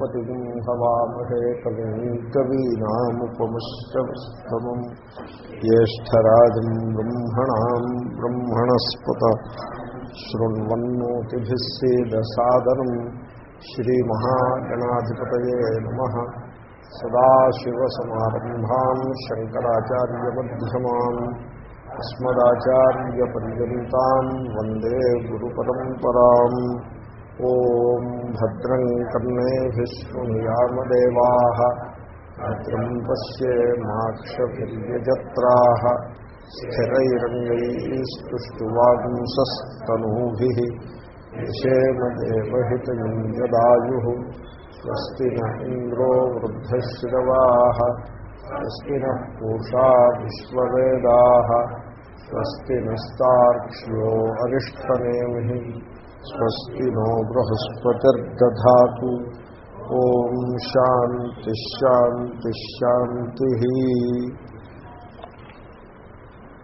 గణపతిం హవామహే కవిం కవీనాముపమశ్రవస్తమం జ్యేష్టరాజం బ్రహ్మణాం బ్రహ్మణస్పత శృణ్వన్నోతిభిः సేదసాదనం శ్రీమహాగణాధిపతయే నమः సదాశివసమారంభాం శంకరాచార్యమధ్యమాన్ అస్మదాచార్యపర్యంతాం వందే గురుపరంపరాం ఓం భద్రం కర్ణేభిः శృణుయామదేవాः భద్రం పశ్యేమాక్షభిర్యజత్రాः స్థిరైరంగైస్తుష్టువాగుంసస్తనూभिः యశేమ దేవహితమింద్రదాయుः స్వస్తి న ఇంద్రో వృద్ధశ్రవాः స్వస్తి నः పూషా విశ్వవేదాः స్వస్తి నస్తార్క్ష్యో అరిష్టనేమిः స్వస్తి నో బృహస్పతిర్దా ఓం శాంతి శాంతి శాంతి.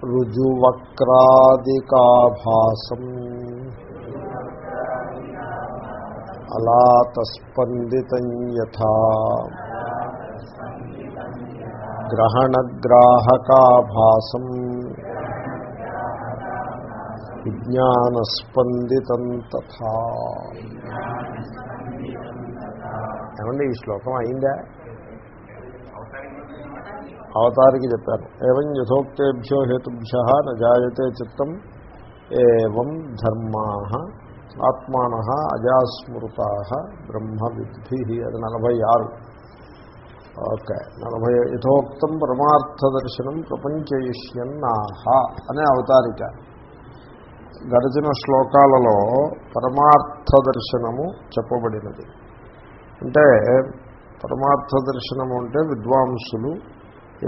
రుజువక్రాదికాభాసం అలాతస్పందితం యథా. గ్రహణగ్రాహకాభాసం. విజ్ఞానస్పందితం తథా. ఏమండి ఈ శ్లోకం అయిందా? అవతారికి చెప్పాను ఏం యథోక్తేభ్యో హేతుభ్య నజాయతే చిత్తం ఏం ధర్మా ఆత్మాన అజాస్మృత బ్రహ్మవిద్ధి అది నలభై ఆరు. ఓకే నలభై యథోక్తం పరమార్థదర్శనం ప్రపంచయిష్యన్నాహ అనే అవతారిక. గడిచిన శ్లోకాలలో పరమార్థ దర్శనము చెప్పబడినది. అంటే పరమార్థ దర్శనము అంటే విద్వాంసులు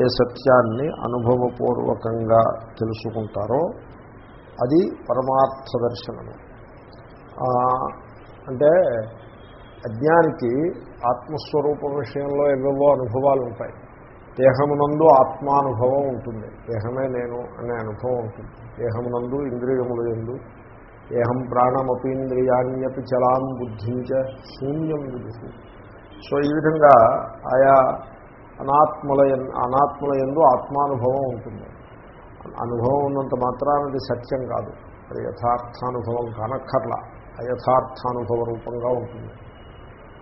ఏ సత్యాన్ని అనుభవపూర్వకంగా తెలుసుకుంటారో అది పరమార్థ దర్శనము అంటే అజ్ఞానికి ఆత్మస్వరూపం విషయంలో ఎవేవో అనుభవాలు ఉంటాయి. దేహమునందు ఆత్మానుభవం ఉంటుంది. దేహమే నేను అనే అనుభవం ఉంటుంది. దేహమునందు ఇంద్రియముల ఎందు. దేహం ప్రాణమపీంద్రియాణ్యపి చలాం బుద్ధించ శూన్యం విదుసు సో ఈ విధంగా ఆయా అనాత్మల అనాత్మల ఎందు ఆత్మానుభవం ఉంటుంది. అనుభవం ఉన్నంత మాత్రానది సత్యం కాదు. అది యథార్థానుభవం కానక్కర్లా. అయథార్థానుభవ రూపంగా ఉంటుంది.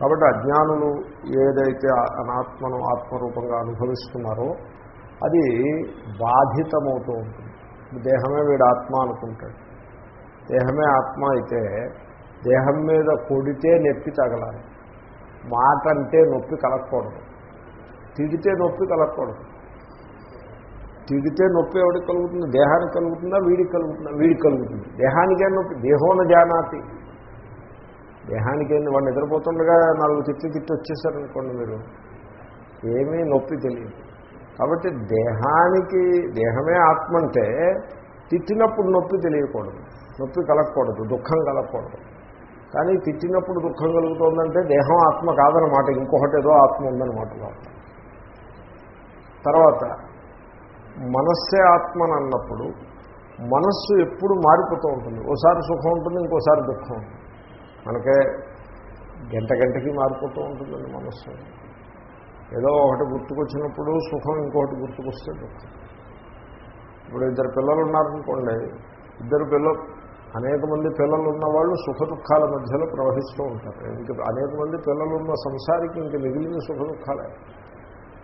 కాబట్టి అజ్ఞానులు ఏదైతే అనాత్మను ఆత్మరూపంగా అనుభవిస్తున్నారో అది బాధితమవుతూ ఉంటుంది. దేహమే వీడు ఆత్మ అనుకుంటాడు. దేహమే ఆత్మ అయితే దేహం మీద కొడితే నొప్పి తగలాలి. మాట అంటే నొప్పి కలగకూడదు. తిడితే నొప్పి కలగకూడదు. తిడితే నొప్పి ఎవడికి కలుగుతుంది? దేహానికి కలుగుతుందా? వీడికి కలుగుతుందా? వీడికి కలుగుతుంది. దేహానికే నొప్పి దేహోన జానాతి. దేహానికే వాడు నిద్రపోతుండగా నాలుగు తిట్లు తిట్టి వచ్చేసారనుకోండి మీరు. ఏమీ నొప్పి తెలియదు. కాబట్టి దేహానికి దేహమే ఆత్మ అంటే తిట్టినప్పుడు నొప్పి తెలియకూడదు. నొప్పి కలగకూడదు దుఃఖం కలగకూడదు. కానీ తిట్టినప్పుడు దుఃఖం కలుగుతుందంటే దేహం ఆత్మ కాదనమాట ఇంకొకటి ఏదో ఆత్మ ఉందన్నమాట తర్వాత మనస్సే ఆత్మని అన్నప్పుడు మనస్సు ఎప్పుడు మారిపోతూ ఉంటుంది. ఓసారి సుఖం ఉంటుంది ఇంకోసారి దుఃఖం ఉంటుంది. మనకే గంట గంటకి మారిపోతూ ఉంటుందండి మనస్సు. ఏదో ఒకటి గుర్తుకొచ్చినప్పుడు సుఖం ఇంకొకటి గుర్తుకొస్తే దుఃఖం ఇప్పుడు ఇద్దరు పిల్లలు ఉన్నారనుకోండి ఇద్దరు పిల్లలు అనేక మంది పిల్లలు ఉన్నవాళ్ళు సుఖ దుఃఖాల మధ్యలో ప్రవహిస్తూ ఉంటారు. ఇంక అనేక మంది పిల్లలు ఉన్న సంసారికి ఇంక మిగిలిన సుఖ దుఃఖాలే.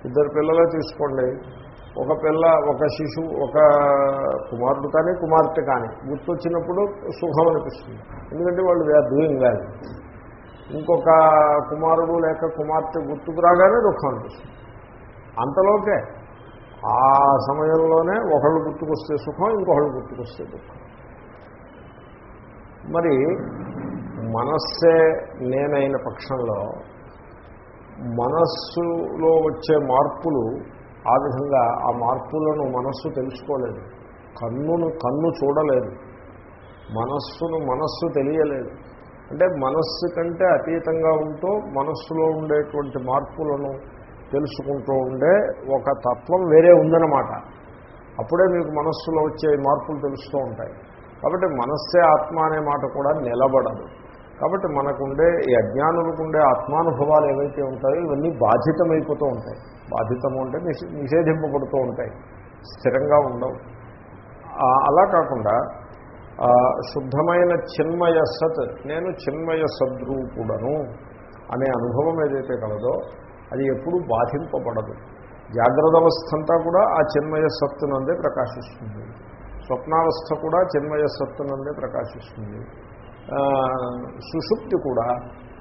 ఇద్దరు పిల్లలే తీసుకోండి. ఒక పిల్ల ఒక శిశువు ఒక కుమారుడు కానీ కుమార్తె కానీ గుర్తొచ్చినప్పుడు సుఖం అనిపిస్తుంది. ఎందుకంటే వాళ్ళు దే ఆర్ డూయింగ్ ఇంకొక కుమారుడు లేక కుమార్తె గుర్తుకు రాగానే దుఃఖం అనిపిస్తుంది. అంతలోకే ఆ సమయంలోనే ఒకళ్ళు గుర్తుకొస్తే సుఖం ఇంకొకళ్ళు గుర్తుకొస్తే దుఃఖం. మరి మనస్సే నేనైన పక్షంలో మనస్సులో వచ్చే మార్పులు ఆ విధంగా ఆ మార్పులను మనస్సు తెలుసుకోలేదు. కన్నును కన్ను చూడలేదు. మనస్సును మనస్సు తెలియలేదు. అంటే మనస్సు కంటే అతీతంగా ఉంటూ మనస్సులో ఉండేటువంటి మార్పులను తెలుసుకుంటూ ఉండే ఒక తత్వం వేరే ఉందన్నమాట. అప్పుడే మీకు మనస్సులో వచ్చే మార్పులు తెలుస్తూ ఉంటాయి. కాబట్టి మనస్సే ఆత్మ అనే మాట కూడా నిలబడదు. కాబట్టి మనకుండే ఈ అజ్ఞానులకుండే ఆత్మానుభవాలు ఏవైతే ఉంటాయో ఇవన్నీ బాధితమైపోతూ ఉంటాయి. బాధితము అంటే నిషే- నిషేధింపబడుతూ ఉంటాయి. స్థిరంగా ఉండవు. అలా కాకుండా శుద్ధమైన చిన్మయ సత్ నేను చిన్మయ సద్రూపుడను అనే అనుభవం ఏదైతే కలదో అది ఎప్పుడూ బాధింపబడదు. జాగ్రత్త అవస్థ అంతా కూడా ఆ చిన్మయ సత్తునందే ప్రకాశిస్తుంది. స్వప్నావస్థ కూడా చిన్మయ సత్తునందే ప్రకాశిస్తుంది. సుషుప్తి కూడా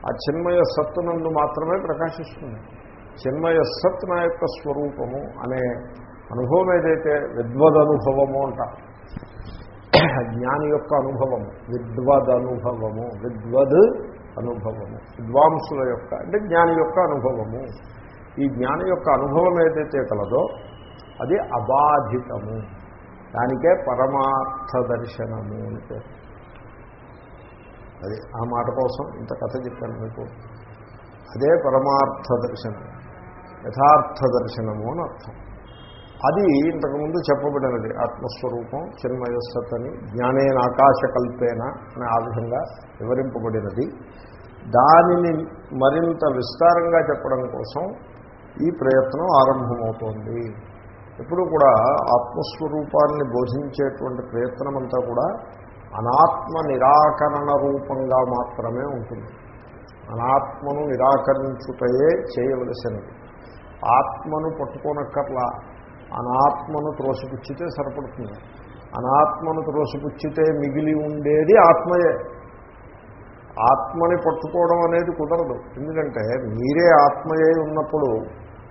ఆ చిన్మయ సత్తునందు మాత్రమే ప్రకాశిస్తుంది. చిన్మయ సత్ నా యొక్క స్వరూపము అనే అనుభవం ఏదైతే విద్వదనుభవము అంటారు జ్ఞాని యొక్క అనుభవం విద్వద్ అనుభవము విద్వద్ అనుభవము విద్వాంసుల యొక్క అంటే జ్ఞాని యొక్క అనుభవము. ఈ జ్ఞాని యొక్క అనుభవం ఏదైతే కలదో అది అబాధితము. దానికే పరమార్థ దర్శనము అని పేరు. అది ఆ మాట కోసం ఇంత కథ చెప్పాను మీకు. అదే పరమార్థ దర్శనం యథార్థ దర్శనము అని అర్థం. అది ఇంతకుముందు చెప్పబడినది. ఆత్మస్వరూపం చిన్మయస్సత్ అని జ్ఞానేన ఆకాశకల్పేన అని ఆ విధంగా వివరింపబడినది. దానిని మరింత విస్తారంగా చెప్పడం కోసం ఈ ప్రయత్నం ఆరంభమవుతోంది. ఎప్పుడు కూడా ఆత్మస్వరూపాన్ని బోధించేటువంటి ప్రయత్నం అంతా కూడా అనాత్మ నిరాకరణ రూపంగా మాత్రమే ఉంటుంది. అనాత్మను నిరాకరించుటయే చేయవలసినది. ఆత్మను పట్టుకోనక్కర్లా. అనాత్మను త్రోసిపుచ్చితే సరిపడుతుంది. అనాత్మను త్రోసిపుచ్చితే మిగిలి ఉండేది ఆత్మయే. ఆత్మని పట్టుకోవడం అనేది కుదరదు. ఎందుకంటే మీరే ఆత్మయే ఉన్నప్పుడు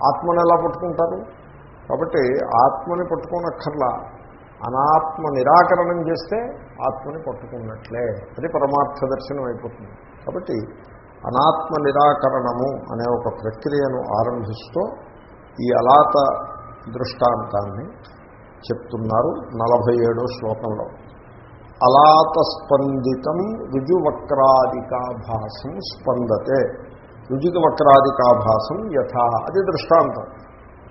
ఆత్మను ఎలా పట్టుకుంటారు? కాబట్టి ఆత్మని పట్టుకోనక్కర్లా. అనాత్మ నిరాకరణం చేస్తే ఆత్మని పట్టుకున్నట్లే. అది పరమార్థ దర్శనం అయిపోతుంది. కాబట్టి అనాత్మ నిరాకరణము అనే ఒక ప్రక్రియను ఆరంభిస్తూ ఈ అలాత దృష్టాంతాన్ని చెప్తున్నారు నలభై ఏడో శ్లోకంలో. అలాతస్పందితం రుజువక్రాదికాభాసం స్పందతే. రుజువక్రాదికాభాసం యథా అది దృష్టాంతం.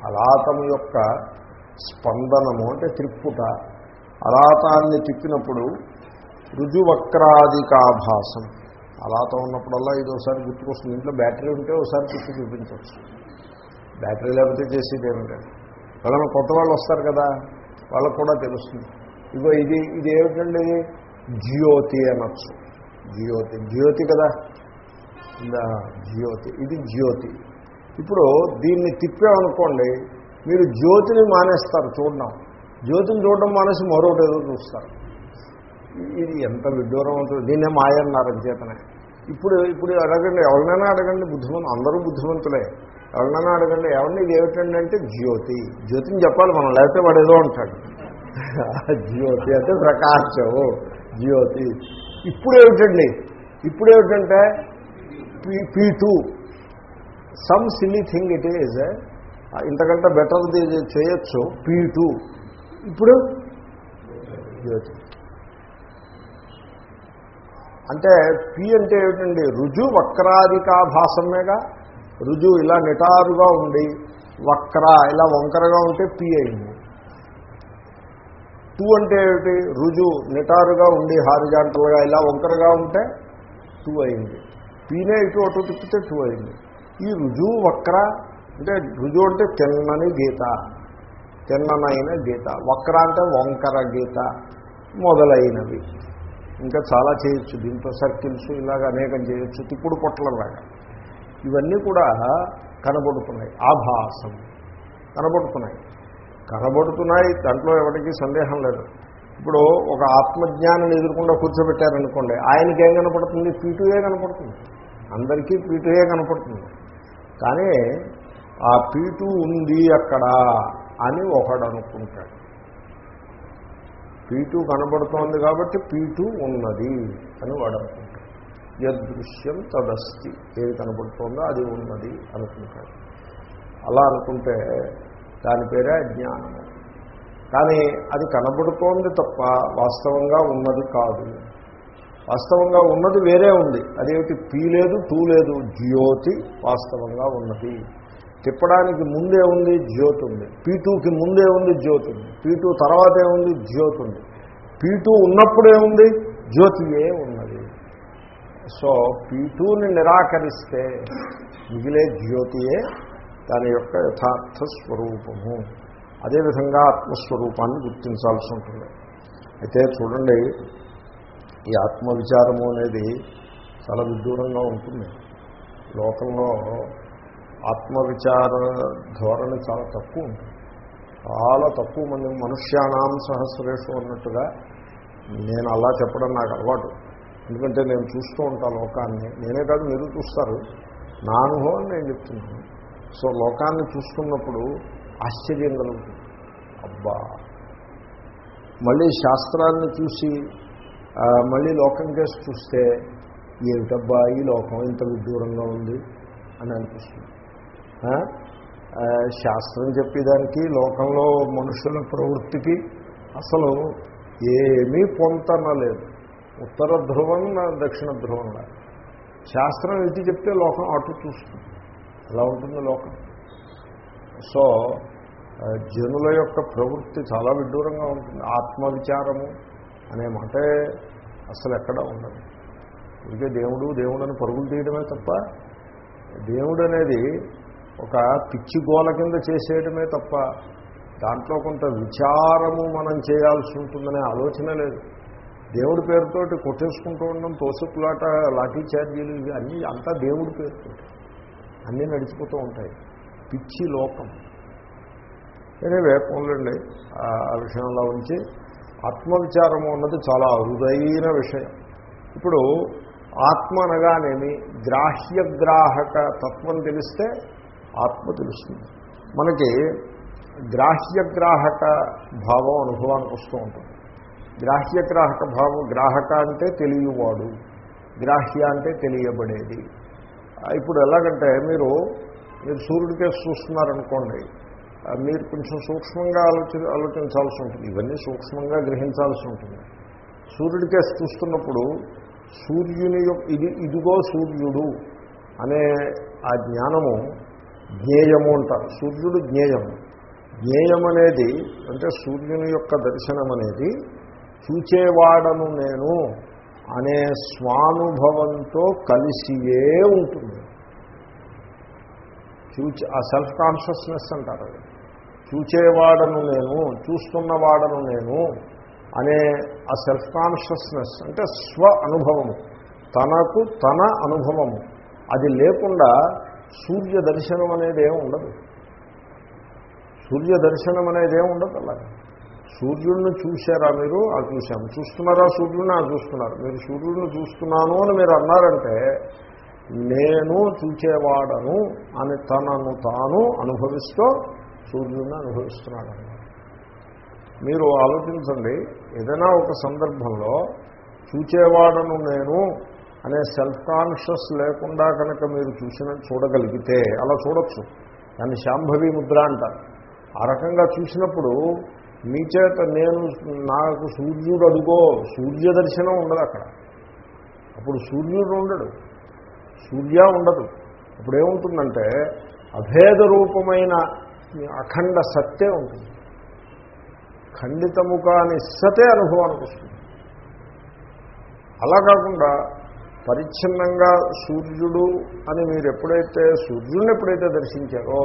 అలాతము యొక్క స్పందనము అంటే త్రిప్పుట. అలాతాన్ని తిప్పినప్పుడు రుజువక్రాదికాభాసం అలాతం ఉన్నప్పుడల్లా ఇది ఒకసారి గుర్తుకొస్తుంది. ఇంట్లో బ్యాటరీ ఉంటే ఒకసారి తిప్పి చూపించవచ్చు. బ్యాటరీ లేకపోతే చేసేది ఏమిటంటే ఎవరైనా కొత్త వాళ్ళు వస్తారు కదా వాళ్ళకు కూడా తెలుస్తుంది. ఇగో ఇది ఇది ఏమిటండి జ్యోతి అనొచ్చు. జ్యోతి జ్యోతి కదా? ఇందా జ్యోతి ఇది జ్యోతి. ఇప్పుడు దీన్ని తిప్పామనుకోండి మీరు జ్యోతిని మానేస్తారు చూడడం. జ్యోతిని చూడడం మానేసి మరొకటి ఏదో చూస్తారు. ఇది ఎంత విడ్డూరం ఉంటుంది దీన్నే మాయన్నారు ఇప్పుడు ఇప్పుడు అడగండి ఎవరినైనా అడగండి బుద్ధిమంతులు అందరూ బుద్ధిమంతులే. ఎవరినన్నా అడగండి ఎవరిని ఇది ఏమిటంటే జ్యోతి. జ్యోతిని చెప్పాలి మనం లేకపోతే వాడు ఏదో ఉంటాడు జ్యోతి అంటే ప్రకాశం జ్యోతి. ఇప్పుడు ఏమిటండి ఇప్పుడు ఏమిటంటే P P two some silly thing it is ఇంతకంటే బెటర్ చేయొచ్చు. పీ టూ ఇప్పుడు జ్యోతి. అంటే పి అంటే ఏమిటండి? రుజు వక్రాధికాభాసమేగా రుజు ఇలా నిటారుగా ఉండి వక్ర ఇలా వంకరగా ఉంటే పి అయింది. టూ అంటే ఏమిటి? రుజు నిటారుగా ఉండి హారిజాంటల్గా ఇలా వంకరగా ఉంటే టూ అయింది. పీనే ఇటు అటు తిప్పితే టూ అయింది. ఈ రుజువు వక్ర అంటే రుజువు అంటే తిన్నని గీత. తిన్ననైన గీత. వక్ర అంటే వంకర గీత మొదలైనవి. ఇంకా చాలా చేయొచ్చు. దీంట్లో సర్కిల్స్ ఇలాగ అనేకం చేయొచ్చు. తిప్పుడు పొట్టలలాగా ఇవన్నీ కూడా కనబడుతున్నాయి. ఆభాసం. కనబడుతున్నాయి. కనబడుతున్నాయి దాంట్లో ఎవరికి సందేహం లేదు. ఇప్పుడు ఒక ఆత్మజ్ఞానం ఎదుర్కొండా కూర్చోబెట్టారనుకోండి ఆయనకి ఏం కనపడుతుంది? పీటుయే కనపడుతుంది. అందరికీ పీటుయే కనపడుతుంది. కానీ ఆ పీటు ఉంది అక్కడ అని ఒకడు అనుకుంటాడు. పీటు కనబడుతోంది కాబట్టి పీటు ఉన్నది అని వాడు అనుకుంటాడు. యదృశ్యం తదస్తి. ఏది కనబడుతోందో అది ఉన్నది అనుకుంటాడు. అలా అనుకుంటే దాని పేరే అజ్ఞానము కానీ అది కనబడుతోంది తప్ప వాస్తవంగా ఉన్నది కాదు. వాస్తవంగా ఉన్నది వేరే ఉంది. అదేమిటి? పీ లేదు టూ లేదు జ్యోతి వాస్తవంగా ఉన్నది. తిప్పడానికి ముందే ఉంది జ్యోతి ఉంది. పీ టూకి ముందే ఉంది జ్యోతి ఉంది. పీ టూ తర్వాతే ఉంది జ్యోతి ఉంది. పీ టూ ఉన్నప్పుడే ఉంది జ్యోతియే ఉన్నది. సో పీటూని నిరాకరిస్తే మిగిలే జ్యోతియే దాని యొక్క యథార్థ స్వరూపము. అదేవిధంగా ఆత్మస్వరూపాన్ని గుర్తించాల్సి ఉంటుంది. అయితే చూడండి ఈ ఆత్మవిచారము అనేది చాలా విదూరంగా ఉంటుంది. లోకంలో ఆత్మవిచార ధోరణి చాలా తక్కువ ఉంటుంది. చాలా తక్కువ మంది మనుష్యానాం సహస్రేషు అన్నట్టుగా నేను అలా చెప్పడం నాకు అలవాటు. ఎందుకంటే నేను చూస్తూ ఉంటాను లోకాన్ని. నేనే కాదు మీరు చూస్తారు. నా అనుభవం నేను చెప్తున్నాను. సో లోకాన్ని చూస్తున్నప్పుడు ఆశ్చర్యం కలుగుతుంది. అబ్బా! మళ్ళీ శాస్త్రాన్ని చూసి మళ్ళీ లోకం కేసి చూస్తే ఏమిటబ్బా ఈ లోకం ఇంత విదూరంగా ఉంది అని అనిపిస్తుంది. శాస్త్రం చెప్పేదానికి లోకంలో మనుషుల ప్రవృత్తికి అసలు ఏమీ పొంతన లేదు. ఉత్తర ధ్రువం దక్షిణ ధ్రువం శాస్త్రం ఇటు చెప్తే లోకం అటు చూస్తుంది. అలా ఉంటుంది లోకం. సో జనుల యొక్క ప్రవృత్తి చాలా విడ్డూరంగా ఉంటుంది. ఆత్మవిచారము అనే మాటే అసలు ఎక్కడ ఉండదు. ఇదిగే దేవుడు దేవుడని పరుగులు తీయడమే తప్ప దేవుడు అనేది ఒక పిచ్చి గోల కింద చేసేయడమే తప్ప దాంట్లో కొంత విచారము మనం చేయాల్సి ఉంటుందనే ఆలోచన లేదు. దేవుడి పేరుతోటి కొట్టేసుకుంటూ ఉండడం తోసుకులాట లాఠీచార్జీలు ఇవి అన్నీ అంతా దేవుడి పేరుతో. అన్నీ నడిచిపోతూ ఉంటాయి. పిచ్చి లోకం. ఎనివే వేపండి ఆ విషయంలో ఉంచి ఆత్మవిచారము అన్నది చాలా అరుదైన విషయం. ఇప్పుడు ఆత్మ అనగానేమి గ్రాహ్యగ్రాహక తత్వం తెలిస్తే ఆత్మ తెలుస్తుంది. మనకి గ్రాహ్యగ్రాహక భావం అనుభవానికి వస్తూ ఉంటుంది. గ్రాహ్యగ్రాహక భావం గ్రాహక అంటే తెలియవాడు. గ్రాహ్య అంటే తెలియబడేది. ఇప్పుడు ఎలాగంటే మీరు మీరు సూర్యుడికే చూస్తున్నారనుకోండి మీరు కొంచెం సూక్ష్మంగా ఆలోచి ఆలోచించాల్సి ఉంటుంది. ఇవన్నీ సూక్ష్మంగా గ్రహించాల్సి ఉంటుంది. సూర్యుడికే చూస్తున్నప్పుడు సూర్యుని యొక్క ఇది ఇదిగో సూర్యుడు అనే ఆ జ్ఞానము జ్ఞేయము అంటారు. సూర్యుడు జ్ఞేయము. జ్ఞేయం అనేది అంటే సూర్యుని యొక్క దర్శనం అనేది చూచేవాడను నేను అనే స్వానుభవంతో కలిసియే ఉంటుంది. చూచే ఆ సెల్ఫ్ కాన్షియస్నెస్ అంటారు అది. చూచేవాడను నేను చూస్తున్నవాడను నేను అనే ఆ సెల్ఫ్ కాన్షియస్నెస్ అంటే స్వ అనుభవము. తనకు తన అనుభవము. అది లేకుండా సూర్య దర్శనం అనేది ఏమి ఉండదు. సూర్య దర్శనం అనేది ఏమి ఉండదు అలాగే. సూర్యుడిని చూశారా మీరు? ఆ చూశాము చూస్తున్నారా సూర్యుడిని ఆ చూస్తున్నారు. మీరు సూర్యుడిని చూస్తున్నాను అని మీరు అన్నారంటే నేను చూచేవాడను అని తనను తాను అనుభవిస్తూ సూర్యుడిని అనుభవిస్తున్నాడు మీరు ఆలోచించండి ఏదైనా ఒక సందర్భంలో చూచేవాడను నేను అనే సెల్ఫ్ కాన్షియస్ లేకుండా కనుక మీరు చూసిన చూడగలిగితే అలా చూడొచ్చు. దాన్ని శాంభవి ముద్ర అంటారు. ఆ రకంగా చూసినప్పుడు మీ చేత నేను నాకు సూర్యుడు అడుగో సూర్య దర్శనం ఉండదు అక్కడ. అప్పుడు సూర్యుడు ఉండడు. సూర్య ఉండదు. అప్పుడు ఏముంటుందంటే అభేద రూపమైన అఖండ సత్తే ఉంటుంది. ఖండితము కాని సతే అనుభవానికి వస్తుంది. అలా కాకుండా పరిచ్ఛిన్నంగా సూర్యుడు అని మీరు ఎప్పుడైతే సూర్యుడిని ఎప్పుడైతే దర్శించారో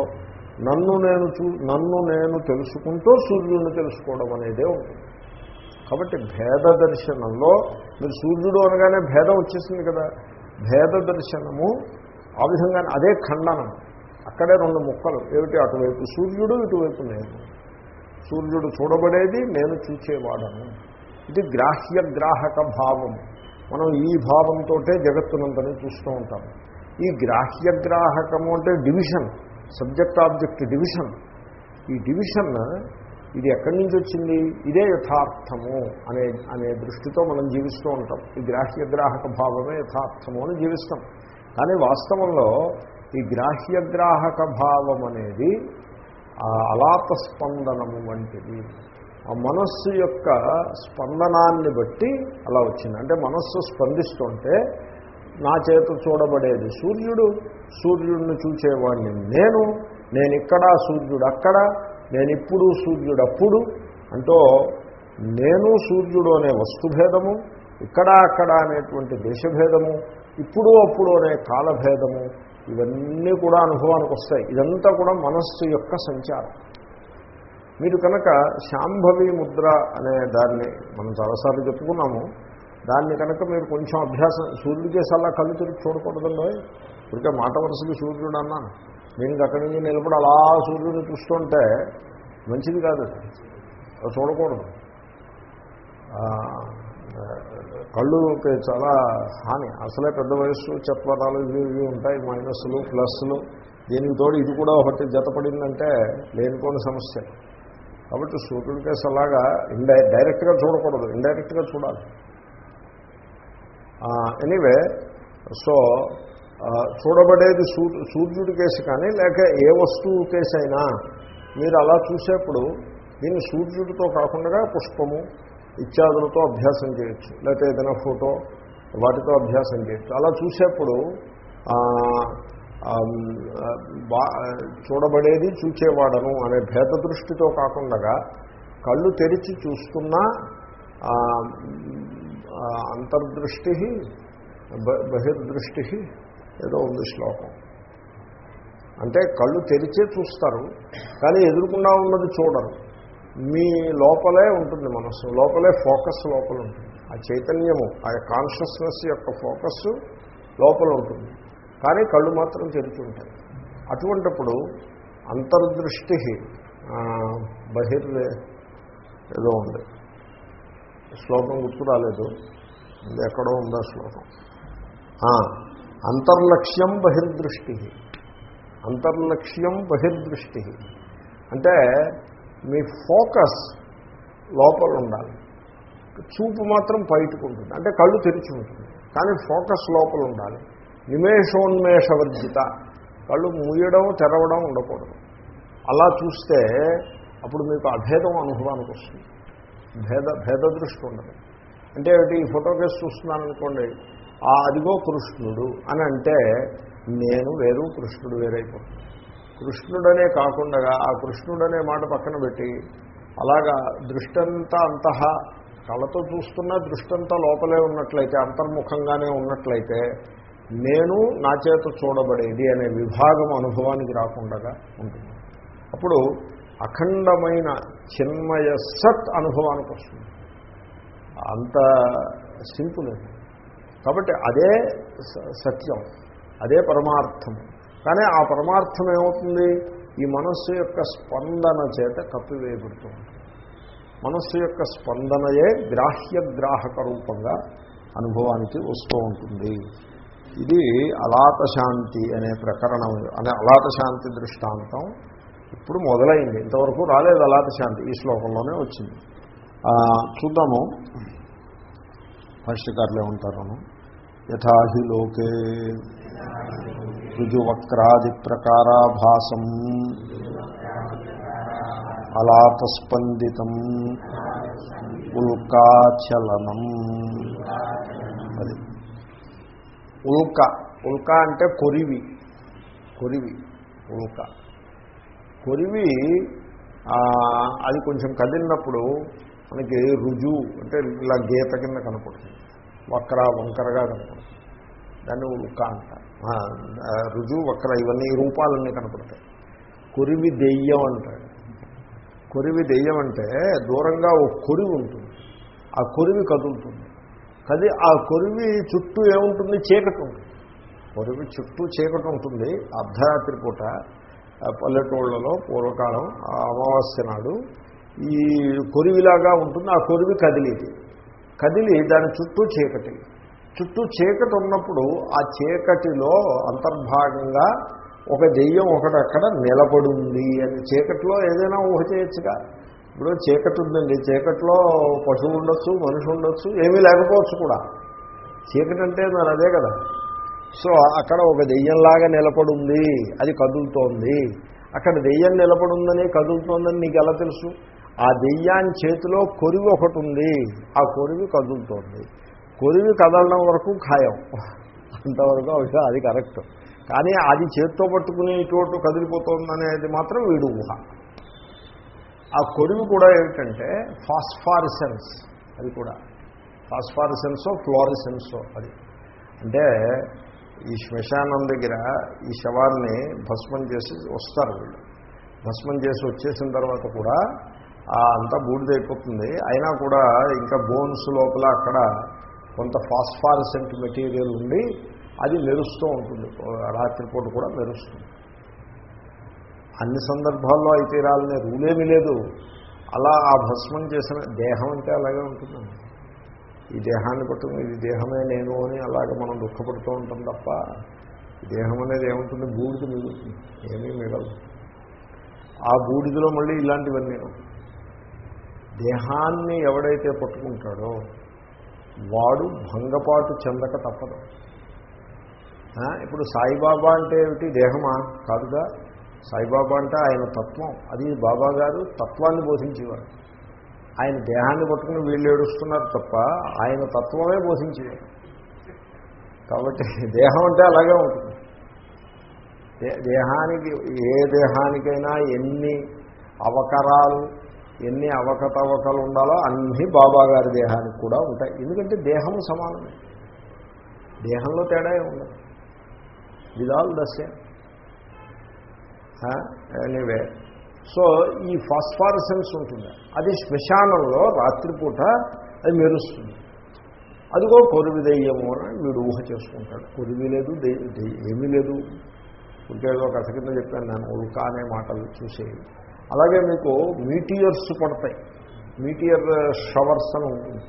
నన్ను నేను చూ నన్ను నేను తెలుసుకుంటూ సూర్యుడిని తెలుసుకోవడం అనేదే ఉంటుంది. కాబట్టి భేద దర్శనంలో మీరు సూర్యుడు అనగానే భేదం వచ్చేసింది కదా. భేద దర్శనము ఆ విధంగానే అదే ఖండనం. అక్కడే రెండు ముక్కలు. ఏమిటి? అటువైపు సూర్యుడు ఇటువైపు నేను. సూర్యుడు చూడబడేది నేను చూచేవాడను. ఇది గ్రాహ్య గ్రాహక భావం. మనం ఈ భావంతో జగత్తునంతని చూస్తూ ఉంటాము ఈ గ్రాహ్య గ్రాహకము అంటే డివిజన్. సబ్జెక్ట్ ఆబ్జెక్ట్ డివిజన్ ఈ డివిజన్ ఇది ఎక్కడి నుంచి వచ్చింది? ఇదే యథార్థము అనే అనే దృష్టితో మనం జీవిస్తూ ఉంటాం. ఈ గ్రాహ్యగ్రాహక భావమే యథార్థము అని జీవిస్తాం. కానీ వాస్తవంలో ఈ గ్రాహ్యగ్రాహక భావం అనేది ఆ స్పందనము వంటిది. ఆ మనస్సు యొక్క స్పందనాన్ని బట్టి అలా వచ్చింది. అంటే మనస్సు స్పందిస్తుంటే నా చేత చూడబడేది సూర్యుడు. సూర్యుడిని చూచేవాడిని నేను. నేను ఇక్కడ సూర్యుడు అక్కడ నేను ఇప్పుడు సూర్యుడు అప్పుడు అంటూ నేను సూర్యుడు అనే వస్తుభేదము ఇక్కడ అక్కడ అనేటువంటి దేశభేదము ఇప్పుడు అప్పుడు అనే కాలభేదము ఇవన్నీ కూడా అనుభవానికి వస్తాయి. ఇదంతా కూడా మనస్సు యొక్క సంచారం. మీరు కనుక శాంభవి ముద్ర అనే దాన్ని మనం చాలాసార్లు చెప్పుకున్నాము. దాన్ని కనుక మీరు కొంచెం అభ్యాసం సూర్యుడికి చేసి అలా కళ్ళు తిరిగి చూడకూడదండి. ఇప్పటికే మాట వరుసకి సూర్యుడు అన్నాను. నేను అక్కడి నుంచి నిలబడి అలా సూర్యుడిని చూస్తుంటే మంచిది కాదు చూడకూడదు. కళ్ళు కళ్ళుకి చాలా హాని. అసలే పెద్ద వయస్సు చత్వరాలు ఇవి ఇవి ఉంటాయి మైనస్లు ప్లస్లు. దీనికి తోడు ఇది కూడా ఒకటి జతపడిందంటే లేనిపోని సమస్య. కాబట్టి సూర్యుడి కేసు అలాగా ఇండై డైరెక్ట్గా చూడకూడదు. ఇండైరెక్ట్గా చూడాలి. ఎనీవే సో చూడబడేది సూ సూర్యుడి కేసు కానీ లేక ఏ వస్తువు కేసు అయినా మీరు అలా చూసేప్పుడు దీన్ని సూర్యుడితో కాకుండా పుష్పము ఇత్యాదులతో అభ్యాసం చేయొచ్చు. లేకపోతే ఏదైనా ఫోటో వాటితో అభ్యాసం చేయొచ్చు. అలా చూసేప్పుడు చూడబడేది చూచేవాడను అనే భేద దృష్టితో కాకుండా కళ్ళు తెరిచి చూస్తున్నా అంతర్దృష్టి బహిర్దృష్టి ఏదో ఉంది శ్లోకం. అంటే కళ్ళు తెరిచే చూస్తారు కానీ ఎదురుకుండా ఉన్నది చూడరు. మీ లోపలే ఉంటుంది మనస్సు లోపలే ఫోకస్ లోపల ఉంటుంది. ఆ చైతన్యము ఆ కాన్షియస్నెస్ యొక్క ఫోకస్ లోపల ఉంటుంది. కానీ కళ్ళు మాత్రం తెరిచి ఉంటాయి. అటువంటిప్పుడు అంతర్దృష్టి బహిర్ ఏదో ఉంది. శ్లోకం గుర్తు రాలేదు ఇది ఎక్కడో ఉందా శ్లోకం? అంతర్లక్ష్యం బహిర్దృష్టి. అంతర్లక్ష్యం బహిర్దృష్టి. అంటే మీ ఫోకస్ లోపల ఉండాలి. చూపు మాత్రం బయటకు ఉంటుంది. అంటే కళ్ళు తెరిచి ఉంటుంది. కానీ ఫోకస్ లోపల ఉండాలి. నిమేషోన్మేషవర్జిత. కళ్ళు ముయ్యడం తెరవడం ఉండకూడదు. అలా చూస్తే అప్పుడు మీకు అభేదం అనుభవానికి వస్తుంది. భేద భేద దృష్టి ఉండదు. అంటే ఈ ఫోటో కేసు చూస్తున్నాను అనుకోండి ఆ అదిగో కృష్ణుడు అని అంటే నేను వేరు కృష్ణుడు వేరైపోతుంది కృష్ణుడనే కాకుండా ఆ కృష్ణుడనే మాట పక్కన పెట్టి అలాగా దృష్టంతా అంతః కళ్ళతో చూస్తున్న దృష్టంతా లోపలే ఉన్నట్లయితే అంతర్ముఖంగానే ఉన్నట్లయితే నేను నా చేత చూడబడేది అనే విభాగం అనుభవానికి రాకుండా ఉంటుంది. అప్పుడు అఖండమైన చిన్మయ సత్ అనుభవానికి వస్తుంది. అంత సింపుల్ అది. కాబట్టి అదే స- సత్యం అదే పరమార్థం. కానీ ఆ పరమార్థం ఏమవుతుంది? ఈ మనస్సు యొక్క స్పందన చేత కప్పివేయబడుతుంది. మనస్సు యొక్క స్పందనయే గ్రాహ్య గ్రాహక రూపంగా అనుభవానికి వస్తూ ఉంటుంది. ఇది అలాత శాంతి అనే ప్రకరణం అనే అలాత శాంతి దృష్టాంతం ఇప్పుడు మొదలైంది. ఇంతవరకు రాలేదు అలాత శాంతి ఈ శ్లోకంలోనే వచ్చింది. ఆ, చూద్దాము. భాష్యకారులే ఉంటారు యథాహి లోకే రుజువక్రాది ప్రకారాభాసం అలాతస్పందితం ఉల్కాచలనం. అది. ఉల్క. ఉల్క అంటే కొరివి. కొరివి. ఉల్క. కొరివి అది కొంచెం కదిలినప్పుడు మనకి రుజువు అంటే ఇలా గీత కింద కనపడుతుంది. వక్ర వంకరగా కనపడుతుంది. దాన్ని ఉక్క అంటారు. రుజు రుజువు వక్ర ఇవన్నీ రూపాలన్నీ కనపడతాయి. కొరివి దెయ్యం అంటాడు కొరివి దెయ్యం అంటే దూరంగా ఒక కొరివి ఉంటుంది. ఆ కొరివి కదులుతుంది. కది ఆ కొరివి చుట్టూ ఏముంటుంది? చీకటి ఉంటుంది. కొరివి చుట్టూ చీకటి ఉంటుంది. అర్ధరాత్రి పూట పల్లెటూళ్ళలో పూర్వకాలం ఆ అమావాస్య నాడు ఈ కొరివిలాగా ఉంటుంది ఆ కొరివి కదిలిది. కదిలి దాని చుట్టూ చీకటి. చుట్టూ చీకటి ఉన్నప్పుడు ఆ చీకటిలో అంతర్భాగంగా ఒక దెయ్యం ఒకటి అక్కడ నిలబడింది అని చీకటిలో ఏదైనా ఊహ చేయొచ్చుగా. ఇప్పుడు చీకటి ఉందండి. చీకటిలో పశువు ఉండొచ్చు మనిషి ఉండొచ్చు ఏమీ లేకపోవచ్చు కూడా. చీకటి అంటే మరి అదే కదా. సో అక్కడ ఒక దెయ్యంలాగా నిలబడుంది అది కదులుతోంది. అక్కడ దెయ్యం నిలబడుందని కదులుతోందని నీకు ఎలా తెలుసు? ఆ దెయ్యాన్ని చేతిలో కొరివి ఒకటి ఉంది ఆ కొరివి కదులుతోంది. కొరివి కదలడం వరకు ఖాయం. అంతవరకు అవసరం అది కరెక్ట్. కానీ అది చేత్తో పట్టుకుని చోటు కదిలిపోతుంది మాత్రం వీడు ఊహ. ఆ కొరివి కూడా ఏమిటంటే ఫాస్ఫారిసెన్స్ అది కూడా. ఫాస్ఫారిసెన్సో ఫ్లోరిసెన్సో అది. అంటే ఈ శ్మశానం దగ్గర ఈ శవాన్ని భస్మం చేసి వస్తారు వీళ్ళు. భస్మం చేసి వచ్చేసిన తర్వాత కూడా ఆ అంతా బూడిదైపోతుంది అయినా కూడా ఇంకా బోన్స్ లోపల అక్కడ కొంత ఫాస్ఫారసెంట్ మెటీరియల్ ఉండి అది మెరుస్తూ ఉంటుంది. రాత్రిపూట కూడా మెరుస్తుంది. అన్ని సందర్భాల్లో అయితే రాలనే రూలేమీ లేదు. అలా ఆ భస్మం చేసిన దేహం అంటే అలాగే ఉంటుందండి. ఈ దేహాన్ని పట్టుకుని ఇది దేహమే నేను అని అలాగే మనం దుఃఖపడుతూ ఉంటాం తప్ప దేహం అనేది ఏముంటుంది? బూడిద మిగులుతుంది. ఏమీ మిగలదు. ఆ బూడిదలో మళ్ళీ ఇలాంటివన్నీ దేహాన్ని ఎవడైతే పట్టుకుంటాడో వాడు భంగపాటు చెందక తప్పదు. ఇప్పుడు సాయిబాబా అంటే ఏమిటి? దేహమా? కాదుగా. సాయిబాబా అంటే ఆయన తత్వం. అది బాబా గారు తత్వాన్ని బోధించేవారు. ఆయన దేహాన్ని పట్టుకుని వీళ్ళు ఏడుస్తున్నారు తప్ప ఆయన తత్వమే బోధించేవారు కాబట్టి దేహం అంటే అలాగే ఉంటుంది. దేహానికి ఏ దేహానికైనా ఎన్ని అవకరాలు ఎన్ని అవకతవకలు ఉండాలో అన్నీ బాబా గారి దేహానికి కూడా ఉంటాయి. ఎందుకంటే దేహము సమానమే. దేహంలో తేడా ఉండదు. విధాలు దశ ఎనీవే. సో ఈ ఫాస్ఫారసెన్స్ ఉంటుంది. అది శ్మశానంలో రాత్రిపూట అది మెరుస్తుంది. అదిగో కొరివి దెయ్యము అని వీడు ఊహ చేసుకుంటాడు. కొరివి లేదు ఏమీ లేదు. ఇంకేదో కథ కింద చెప్పాను నేను ఉల్కా అనే మాటలు చూసేవి. అలాగే మీకు మీటియర్స్ పడతాయి. మీటియర్ షవర్స్ అని ఉంటుంది.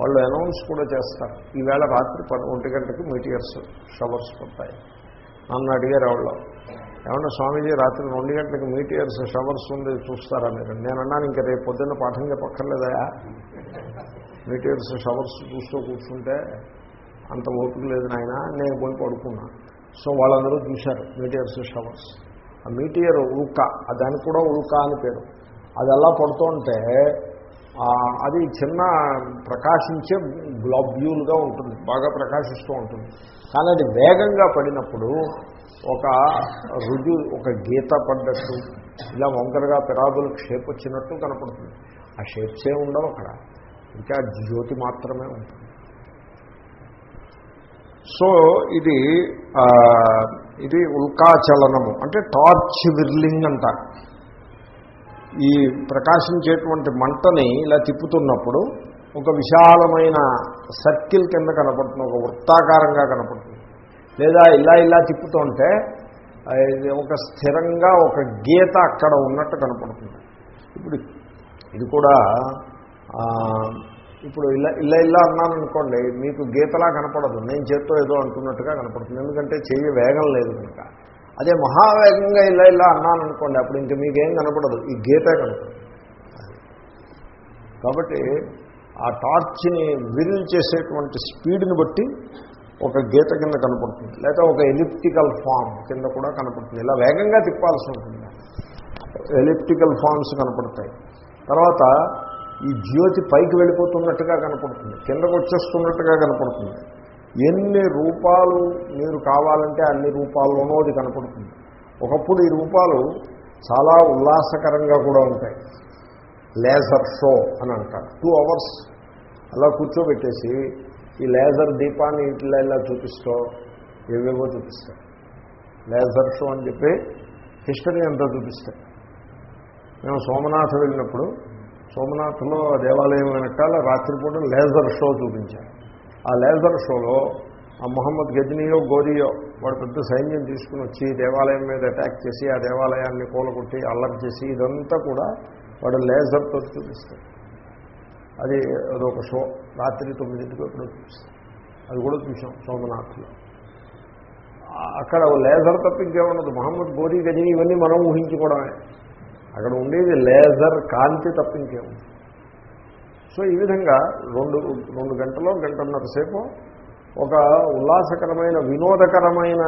వాళ్ళు అనౌన్స్ కూడా చేస్తారు. ఈవేళ రాత్రి పది ఒంటి గంటకి మీటియర్స్ షవర్స్ పడతాయి. నన్ను అడిగారు వాళ్ళు ఏమన్నా స్వామీజీ రాత్రి రెండు గంటలకు మీటియర్స్ షవర్స్ ఉంది చూస్తారా మీరు? నేను అన్నాను ఇంకా రేపు పొద్దున్న పాఠం చెప్పక్కర్లేదా మీటియర్స్ షవర్స్ చూస్తూ కూర్చుంటే అంత ఓపిక లేదు నాయన నేను పోయి పడుకున్నా. సో వాళ్ళందరూ చూశారు మీటియర్స్ షవర్స్. ఆ మీటియర్ ఉల్క దానికి కూడా ఉల్క అని పేరు. అది అలా పడుతుంటే ఉంటే అది చిన్న ప్రకాశించే గ్లోబ్యూల్గా ఉంటుంది బాగా ప్రకాశిస్తూ ఉంటుంది. కానీ అది వేగంగా పడినప్పుడు ఒక రుజు ఒక గీత పడ్డట్టు ఇలా వంకరగా పిరాదులు షేప్ వచ్చినట్టు కనపడుతుంది. ఆ షేప్సే ఉండవు అక్కడ. ఇంకా జ్యోతి మాత్రమే ఉంటుంది. సో ఇది ఇది ఉల్కాచలనము అంటే టార్చ్ విర్లింగ్ అంటారు. ఈ ప్రకాశించేటువంటి మంటని ఇలా తిప్పుతున్నప్పుడు ఒక విశాలమైన సర్కిల్ కింద కనపడుతుంది ఒక వృత్తాకారంగా కనపడుతుంది. లేదా ఇలా ఇలా తిప్పుతుంటే ఒక స్థిరంగా ఒక గీత అక్కడ ఉన్నట్టు కనపడుతుంది. ఇప్పుడు ఇది కూడా ఇప్పుడు ఇలా ఇలా ఇలా అన్నాను అనుకోండి మీకు గీతలా కనపడదు. నేను చేత్తో ఏదో అంటున్నట్టుగా కనపడుతుంది. ఎందుకంటే చెయ్యి వేగం లేదు కనుక. అదే మహావేగంగా ఇలా ఇలా అన్నాను అనుకోండి అప్పుడు ఇంకా మీకేం కనపడదు. ఈ గీతే కనపడదు. కాబట్టి ఆ టార్చ్ని విరిల్ చేసేటువంటి స్పీడ్ని బట్టి ఒక గీత కింద కనపడుతుంది లేదా ఒక ఎలిప్టికల్ ఫామ్ కింద కూడా కనపడుతుంది. ఇలా వేగంగా తిప్పాల్సి ఉంటుంది. ఎలిప్టికల్ ఫామ్స్ కనపడతాయి. తర్వాత ఈ జ్యోతి పైకి వెళ్ళిపోతున్నట్టుగా కనపడుతుంది కిందకు వచ్చేస్తున్నట్టుగా కనపడుతుంది. ఎన్ని రూపాలు మీరు కావాలంటే అన్ని రూపాల్లోనూ అది కనపడుతుంది. ఒకప్పుడు ఈ రూపాలు చాలా ఉల్లాసకరంగా కూడా ఉంటాయి. లేజర్ షో అని అంటారు. టూ అవర్స్ అలా కూర్చోబెట్టేసి ఈ లేజర్ దీపాన్ని ఇట్లా ఇలా చూపిస్తూ ఏవేవో చూపిస్తాయి లేజర్ షో అని చెప్పి హిస్టరీ అంతా చూపిస్తాయి. మేము సోమనాథ్ వెళ్ళినప్పుడు సోమనాథ్లో దేవాలయం వెనకాల రాత్రిపూట లేజర్ షో చూపించారు. ఆ లేజర్ షోలో ఆ మొహమ్మద్ గజనీయో గోరియో వాడు పెద్ద సైన్యం తీసుకుని వచ్చి దేవాలయం మీద అటాక్ చేసి ఆ దేవాలయాన్ని కూలగొట్టి అల్లరి చేసి ఇదంతా కూడా వాడు లేజర్తో చూపిస్తాడు. అది అదొక షో. రాత్రి తొమ్మిదింటికి ఎప్పుడో చూపిస్తాం. అది కూడా చూసాం సోమనాథ్లో. అక్కడ లేజర్ తప్ప మహమ్మద్ గోరీ గజని ఇవన్నీ మనం ఊహించుకోవడమే. అక్కడ ఉండేది లేజర్ కాంతి తప్పింకేముంది సో ఈ విధంగా రెండు రెండు గంటలో గంటన్నర సేపు ఒక ఉల్లాసకరమైన వినోదకరమైన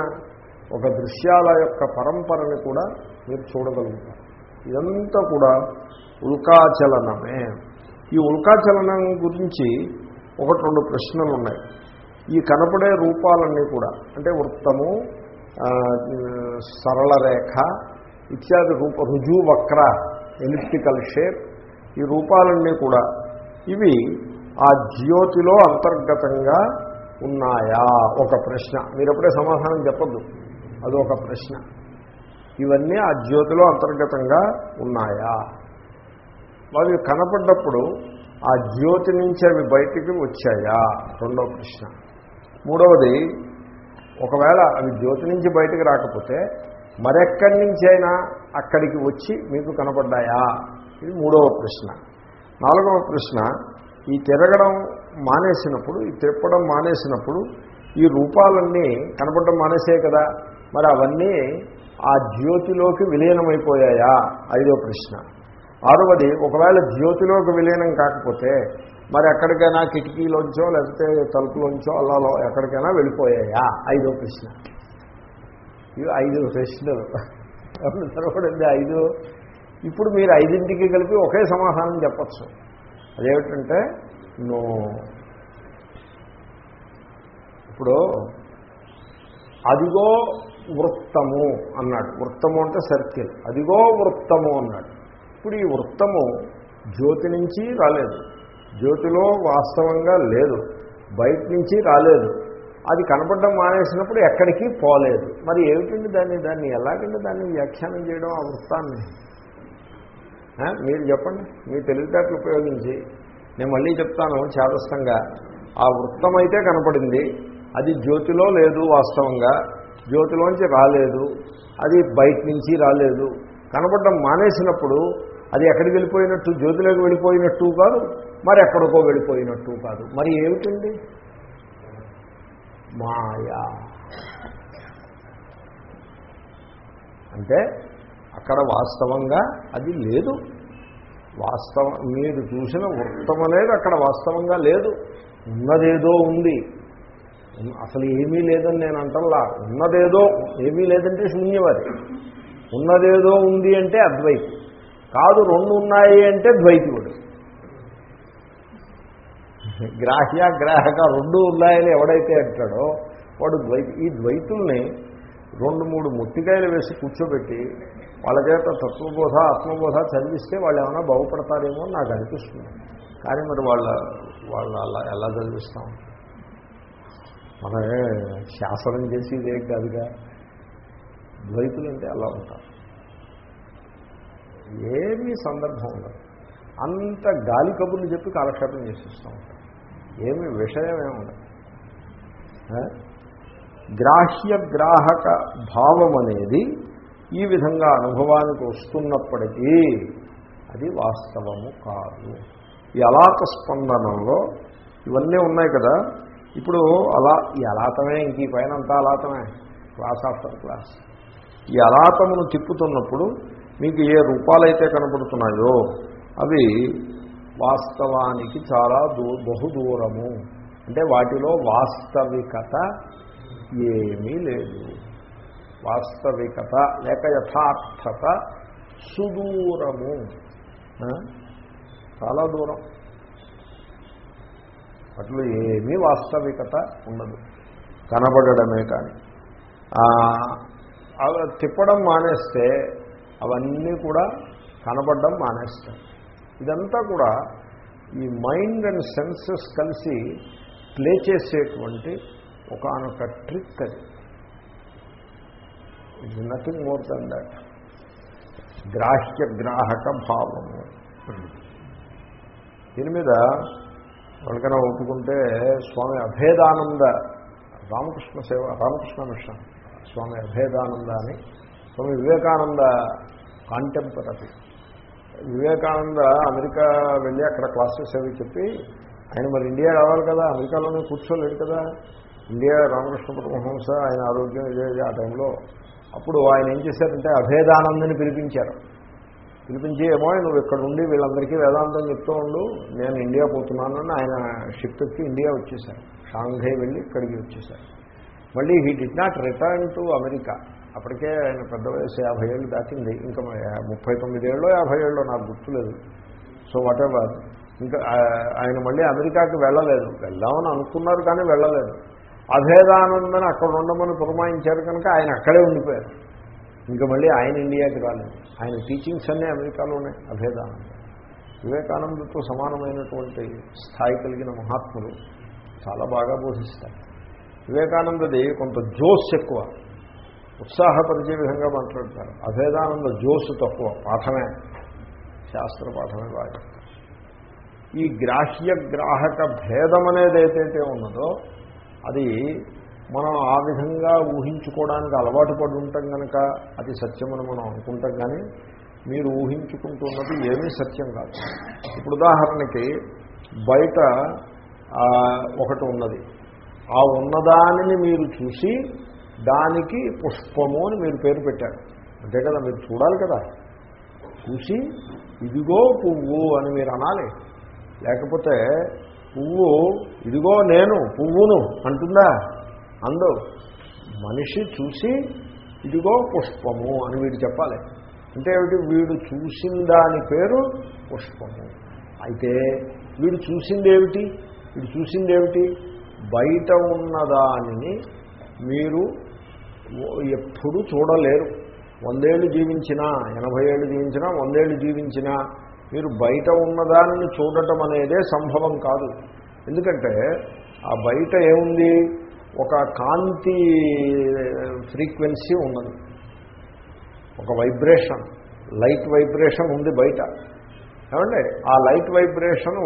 ఒక దృశ్యాల యొక్క పరంపరని కూడా మీరు చూడగలుగుతారు. ఇదంతా కూడా ఉల్కాచలనమే. ఈ ఉల్కాచలనం గురించి ఒకటి రెండు ప్రశ్నలు ఉన్నాయి ఈ కనపడే రూపాలన్నీ కూడా అంటే వృత్తము సరళ రేఖ ఇత్యాది రూప రుజువు వక్ర ఎలిప్టికల్ షేప్ ఈ రూపాలన్నీ కూడా ఇవి ఆ జ్యోతిలో అంతర్గతంగా ఉన్నాయా? ఒక ప్రశ్న. మీరు ఎప్పుడే సమాధానం చెప్పద్దు. అది ఒక ప్రశ్న. ఇవన్నీ ఆ జ్యోతిలో అంతర్గతంగా ఉన్నాయా? అవి కనపడ్డప్పుడు ఆ జ్యోతి నుంచి అవి బయటికి వచ్చాయా? రెండో ప్రశ్న. మూడవది ఒకవేళ అవి జ్యోతి నుంచి బయటికి రాకపోతే మరెక్కడి నుంచి అయినా అక్కడికి వచ్చి మీకు కనపడ్డాయా? ఇది మూడవ ప్రశ్న. నాలుగవ ప్రశ్న ఈ తిరగడం మానేసినప్పుడు ఈ తిప్పడం మానేసినప్పుడు ఈ రూపాలన్నీ కనపడడం మానేసే కదా మరి అవన్నీ ఆ జ్యోతిలోకి విలీనమైపోయాయా? ఐదో ప్రశ్న. ఆరవది ఒకవేళ జ్యోతిలోకి విలీనం కాకపోతే మరి ఎక్కడికైనా కిటికీలోంచో లేకపోతే తలుపులోంచో అలా ఎక్కడికైనా వెళ్ళిపోయాయా? ఐదో ప్రశ్న. ఇవి ఐదు ప్రశ్నలు. సరిపడింది ఐదు. ఇప్పుడు మీరు ఐదింటికి కలిపి ఒకే సమాధానం చెప్పచ్చు. అదేమిటంటే నో. ఇప్పుడు అదిగో వృత్తము అన్నాడు. వృత్తము అంటే సర్కిల్. అదిగో వృత్తము అన్నాడు. ఇప్పుడు ఈ వృత్తము జ్యోతి నుంచి రాలేదు. జ్యోతిలో వాస్తవంగా లేదు. బయట నుంచి రాలేదు. అది కనపడడం మానేసినప్పుడు ఎక్కడికి పోలేదు. మరి ఏమిటండి దాన్ని? దాన్ని ఎలాగండి దాన్ని వ్యాఖ్యానం చేయడం ఆ వృత్తాన్ని? మీరు చెప్పండి. మీ తెలివితేటలు ఉపయోగించి. నేను మళ్ళీ చెప్తాను చేదస్తంగా. ఆ వృత్తం అయితే కనపడింది. అది జ్యోతిలో లేదు వాస్తవంగా. జ్యోతిలోంచి రాలేదు. అది బయట నుంచి రాలేదు. కనపడడం మానేసినప్పుడు అది ఎక్కడికి వెళ్ళిపోయినట్టు? జ్యోతిలోకి వెళ్ళిపోయినట్టు కాదు. మరి ఎక్కడికో వెళ్ళిపోయినట్టు కాదు. మరి ఏమిటండి? మాయా. అంటే అక్కడ వాస్తవంగా అది లేదు. వాస్తవం మీరు చూసిన వృత్తం అనేది అక్కడ వాస్తవంగా లేదు. ఉన్నదేదో ఉంది. అసలు ఏమీ లేదని నేను అంటల్లా. ఉన్నదేదో ఏమీ లేదంటే శూన్యవాది ఉన్నదేదో ఉంది అంటే అద్వైతి. కాదు రెండు ఉన్నాయి అంటే ద్వైతుడు. గ్రాహ్య గ్రాహక రెండు ఉన్నాయని ఎవడైతే అంటాడో వాడు ద్వైతి ఈ ద్వైతుల్ని రెండు మూడు ముట్టికాయలు వేసి కూర్చోబెట్టి వాళ్ళ చేత తత్వబోధ ఆత్మబోధ చదివిస్తే వాళ్ళు ఏమైనా బాగుపడతారేమో నాకు అనిపిస్తుంది. కానీ మరి వాళ్ళ వాళ్ళ అలా ఎలా చదివిస్తాం? మనమే శాసనం చేసి ఇదే కాదుగా? ద్వైతులు అంటే అలా ఉంటారు. ఏమీ సందర్భం ఉండదు. అంత గాలి కబుర్లు చెప్పి కాలక్షేపం చేసేస్తూ ఉంటారు ఏమి విషయం ఏమి ఉండదు. గ్రాహ్య గ్రాహక భావం అనేది ఈ విధంగా అనుభవానికి వస్తున్నప్పటికీ అది వాస్తవము కాదు. ఈ అలాత స్పందనంలో ఇవన్నీ ఉన్నాయి కదా. ఇప్పుడు అలా ఈ అలాతమే ఇంక ఈ పైన అంతా అలాతమే. Class after class. ఈ అలాతమును తిప్పుతున్నప్పుడు మీకు ఏ రూపాలైతే కనపడుతున్నాయో అవి వాస్తవానికి చాలా దూ బహు దూరము అంటే వాటిలో వాస్తవికత ఏమీ లేదు. వాస్తవికత లేక యథార్థత సుదూరము. చాలా దూరం. అట్లు ఏమీ వాస్తవికత ఉండదు. కనబడడమే కానీ. తిప్పడం మానేస్తే అవన్నీ కూడా కనబడడం మానేస్తాయి. ఇదంతా కూడా ఈ మైండ్ అండ్ సెన్సెస్ కలిసి ప్లే చేసేటువంటి ఒకనొక ట్రిక్ అది. It nothing more than that గ్రాహ్య గ్రాహక భావము దీని మీద ఎవరికైనా ఒప్పుకుంటే స్వామి అభేదానంద రామకృష్ణ సేవ రామకృష్ణ మిషన్ స్వామి అభేదానంద అని స్వామి వివేకానంద కాంటెంపరీ. వివేకానంద అమెరికా వెళ్ళి అక్కడ క్లాసెస్ అవి చెప్పి ఆయన మరి ఇండియా రావాలి కదా అమెరికాలోనే కూర్చోలేడు కదా. ఇండియా రామకృష్ణ పరమహంస ఆయన ఆరోగ్యం ఇదే ఆ టైంలో అప్పుడు ఆయన ఏం చేశారంటే అభేదానందని పిలిపించారు. పిలిపించి ఏమో నువ్వు ఇక్కడ ఉండి వీళ్ళందరికీ వేదాంతం చెప్తూ ఉండు నేను ఇండియా పోతున్నానని ఆయన షిప్ ఎక్కి ఇండియా వచ్చేశారు. షాంఘై వెళ్ళి ఇక్కడికి వచ్చేశారు. మళ్ళీ he did not return to America. అప్పటికే ఆయన పెద్ద వయసు యాభై ఏళ్ళు దాటింది. ఇంకా ముప్పై తొమ్మిది ఏళ్ళు యాభై ఏళ్ళు నాకు గుర్తులేదు. సో వాటెవర్ ఇంకా ఆయన మళ్ళీ అమెరికాకి వెళ్ళలేదు. వెళ్దామని అనుకున్నారు కానీ వెళ్ళలేదు. అభేదానందని అక్కడ ఉండమని పురమాయించారు కనుక ఆయన అక్కడే ఉండిపోయారు. ఇంకా మళ్ళీ ఆయన ఇండియాకి రాలేదు. ఆయన టీచింగ్స్ అన్నీ అమెరికాలోనే అభేదానంద. వివేకానందతో సమానమైనటువంటి స్థాయి కలిగిన మహాత్ములు చాలా బాగా బోధిస్తారు. వివేకానందది కొంత జోస్ ఎక్కువ. ఉత్సాహపరిచే విధంగా మాట్లాడతారు. అభేదానంద జోసు తక్కువ పాఠమే. శాస్త్ర పాఠమే బాగా ఈ గ్రాహ్య గ్రాహక భేదం అనేది ఏదైతే ఉన్నదో అది మనం ఆ విధంగా ఊహించుకోవడానికి అలవాటు పడి ఉంటాం కనుక అది సత్యమని మనం అనుకుంటాం కానీ మీరు ఊహించుకుంటున్నది ఏమీ సత్యం కాదు. ఇప్పుడు ఉదాహరణకి బయట ఒకటి ఉన్నది. ఆ ఉన్నదానిని మీరు చూసి దానికి పుష్పము అని మీరు పేరు పెట్టారు. అంతే కదా మీరు చూడాలి కదా. చూసి ఇదిగో పువ్వు అని మీరు అనాలి. లేకపోతే పువ్వు ఇదిగో నేను పువ్వును అంటుందా? అందు మనిషి చూసి ఇదిగో పుష్పము అని వీడు చెప్పాలి. అంటే ఏమిటి? వీడు చూసిన దాని పేరు పుష్పము. అయితే వీడు చూసిందేమిటి వీడు చూసిందేమిటి బయట ఉన్నదానిని మీరు ఎప్పుడు చూడలేరు. వందేళ్ళు జీవించినా ఎనభై ఏళ్ళు జీవించినా వందేళ్ళు జీవించినా మీరు బయట ఉన్నదానిని చూడటం అనేదే సంభవం కాదు. ఎందుకంటే ఆ బయట ఏముంది? ఒక కాంతి ఫ్రీక్వెన్సీ ఉన్నది. ఒక వైబ్రేషన్ లైట్ వైబ్రేషన్ ఉంది బయట. ఏమంటే ఆ లైట్ వైబ్రేషను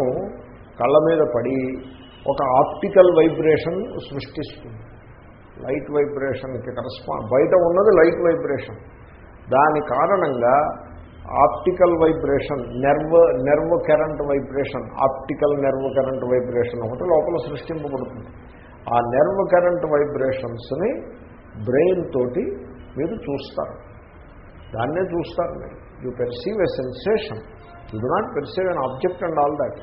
కళ్ళ మీద పడి ఒక ఆప్టికల్ వైబ్రేషన్ సృష్టిస్తుంది. లైట్ వైబ్రేషన్కి కరస్పాండ్ బయట ఉన్నది లైట్ వైబ్రేషన్. దాని కారణంగా optical vibration nerve nerve current vibration optical nerve current vibration ఒకటి లోపల సృష్టింపబడుతుంది. ఆ నెర్వ్ కరెంట్ వైబ్రేషన్స్ని బ్రెయిన్ తోటి మీరు చూస్తారు. దాన్నే చూస్తారు మీరు. You perceive a sensation. You do not perceive an object and all that.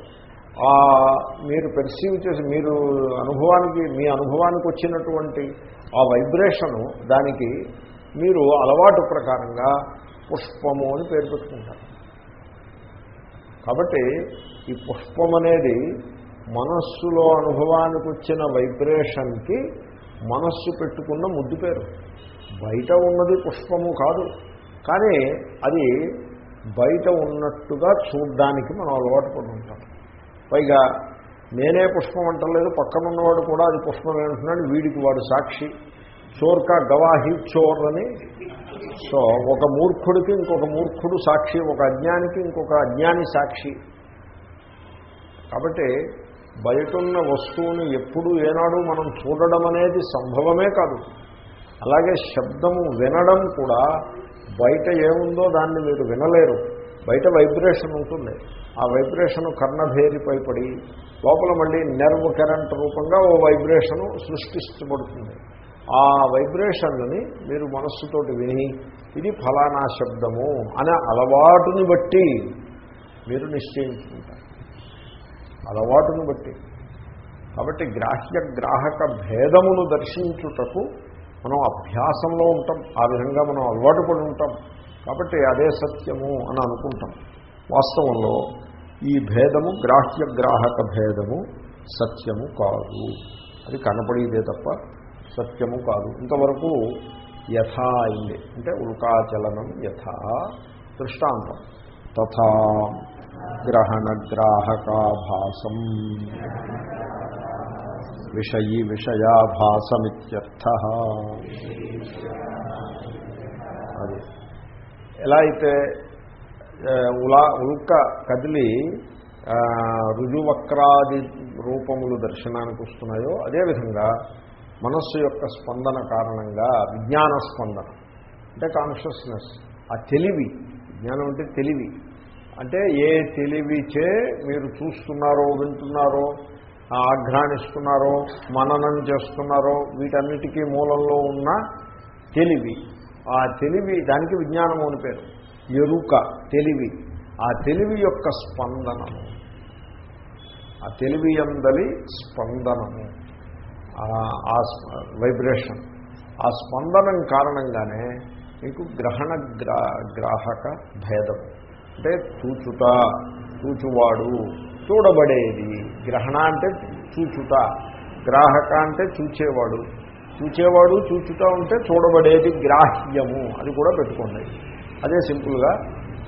మీరు పెర్సీవ్ చేసి మీరు అనుభవానికి మీ అనుభవానికి వచ్చినటువంటి ఆ వైబ్రేషను దానికి మీరు అలవాటు ప్రకారంగా పుష్పము అని పేరు పెట్టుకుంటారు. కాబట్టి ఈ పుష్పం అనేది మనస్సులో అనుభవానికి వచ్చిన వైబ్రేషన్కి మనస్సు పెట్టుకున్న ముద్దు పేరు. బయట ఉన్నది పుష్పము కాదు. కానీ అది బయట ఉన్నట్టుగా చూడ్డానికి మనం అలవాటు పడి ఉంటాం పైగా నేనే పుష్పం అంటలేదు పక్కనున్నవాడు కూడా అది పుష్పం అంటున్నాడు వీడికి వాడు సాక్షి. చోర్కా గవాహి చోర్ అని. సో ఒక మూర్ఖుడికి ఇంకొక మూర్ఖుడు సాక్షి ఒక అజ్ఞానికి ఇంకొక అజ్ఞాని సాక్షి. కాబట్టి బయటున్న వస్తువుని ఎప్పుడు ఏనాడు మనం చూడడం అనేది సంభవమే కాదు. అలాగే శబ్దము వినడం కూడా బయట ఏముందో దాన్ని మీరు వినలేరు. బయట వైబ్రేషన్ ఉంటుంది. ఆ వైబ్రేషను కర్ణభేరిపై పడి లోపల మళ్ళీ నెర్వ్ కరెంట్ రూపంగా ఓ వైబ్రేషను సృష్టించబడుతుంది. ఆ వైబ్రేషన్ని మీరు మనస్సుతోటి విని ఇది ఫలానా శబ్దము అనే అలవాటుని బట్టి మీరు నిశ్చయించుకుంటారు. అలవాటుని బట్టి. కాబట్టి గ్రాహ్య గ్రాహక భేదమును దర్శించుటకు మనం అభ్యాసంలో ఉంటాం. ఆ విధంగా మనం అలవాటు పడి ఉంటాం. కాబట్టి అదే సత్యము అని అనుకుంటాం. వాస్తవంలో ఈ భేదము గ్రాహ్య గ్రాహక భేదము సత్యము కాదు. అది కనపడేదే తప్ప సత్యము కాదు. ఇంతవరకు యథా అయింది. అంటే ఉల్కాచలనం యథా దృష్టాంతం. తథా గ్రహణగ్రాహకాభాసం విషయీ విషయాభాసమిత్యర్థ. అది. ఎలా అయితే ఉలా ఉల్క కదిలి రుజువక్రాది రూపములు దర్శనానికి వస్తున్నాయో అదేవిధంగా మనస్సు యొక్క స్పందన కారణంగా విజ్ఞాన స్పందన అంటే కాన్షియస్నెస్ ఆ తెలివి జ్ఞానం అంటే తెలివి. అంటే ఏ తెలివిచే మీరు చూస్తున్నారో వింటున్నారో ఆఘ్రాణిస్తున్నారో మననం చేస్తున్నారో వీటన్నిటికీ మూలంలో ఉన్న తెలివి. ఆ తెలివి దానికి విజ్ఞానము అని పేరు. ఎరుక తెలివి. ఆ తెలివి యొక్క స్పందనము. ఆ తెలివి అందలి స్పందనము. ఆ వైబ్రేషన్ ఆ స్పందనం కారణంగానే మీకు గ్రహణ గ్రాహక భేదం. అంటే చూచుట చూచువాడు చూడబడేది. గ్రహణ అంటే చూచుట. గ్రాహక అంటే చూచేవాడు. చూచేవాడు చూచుట ఉంటే చూడబడేది గ్రాహ్యము. అది కూడా పెట్టుకోండి. అదే సింపుల్గా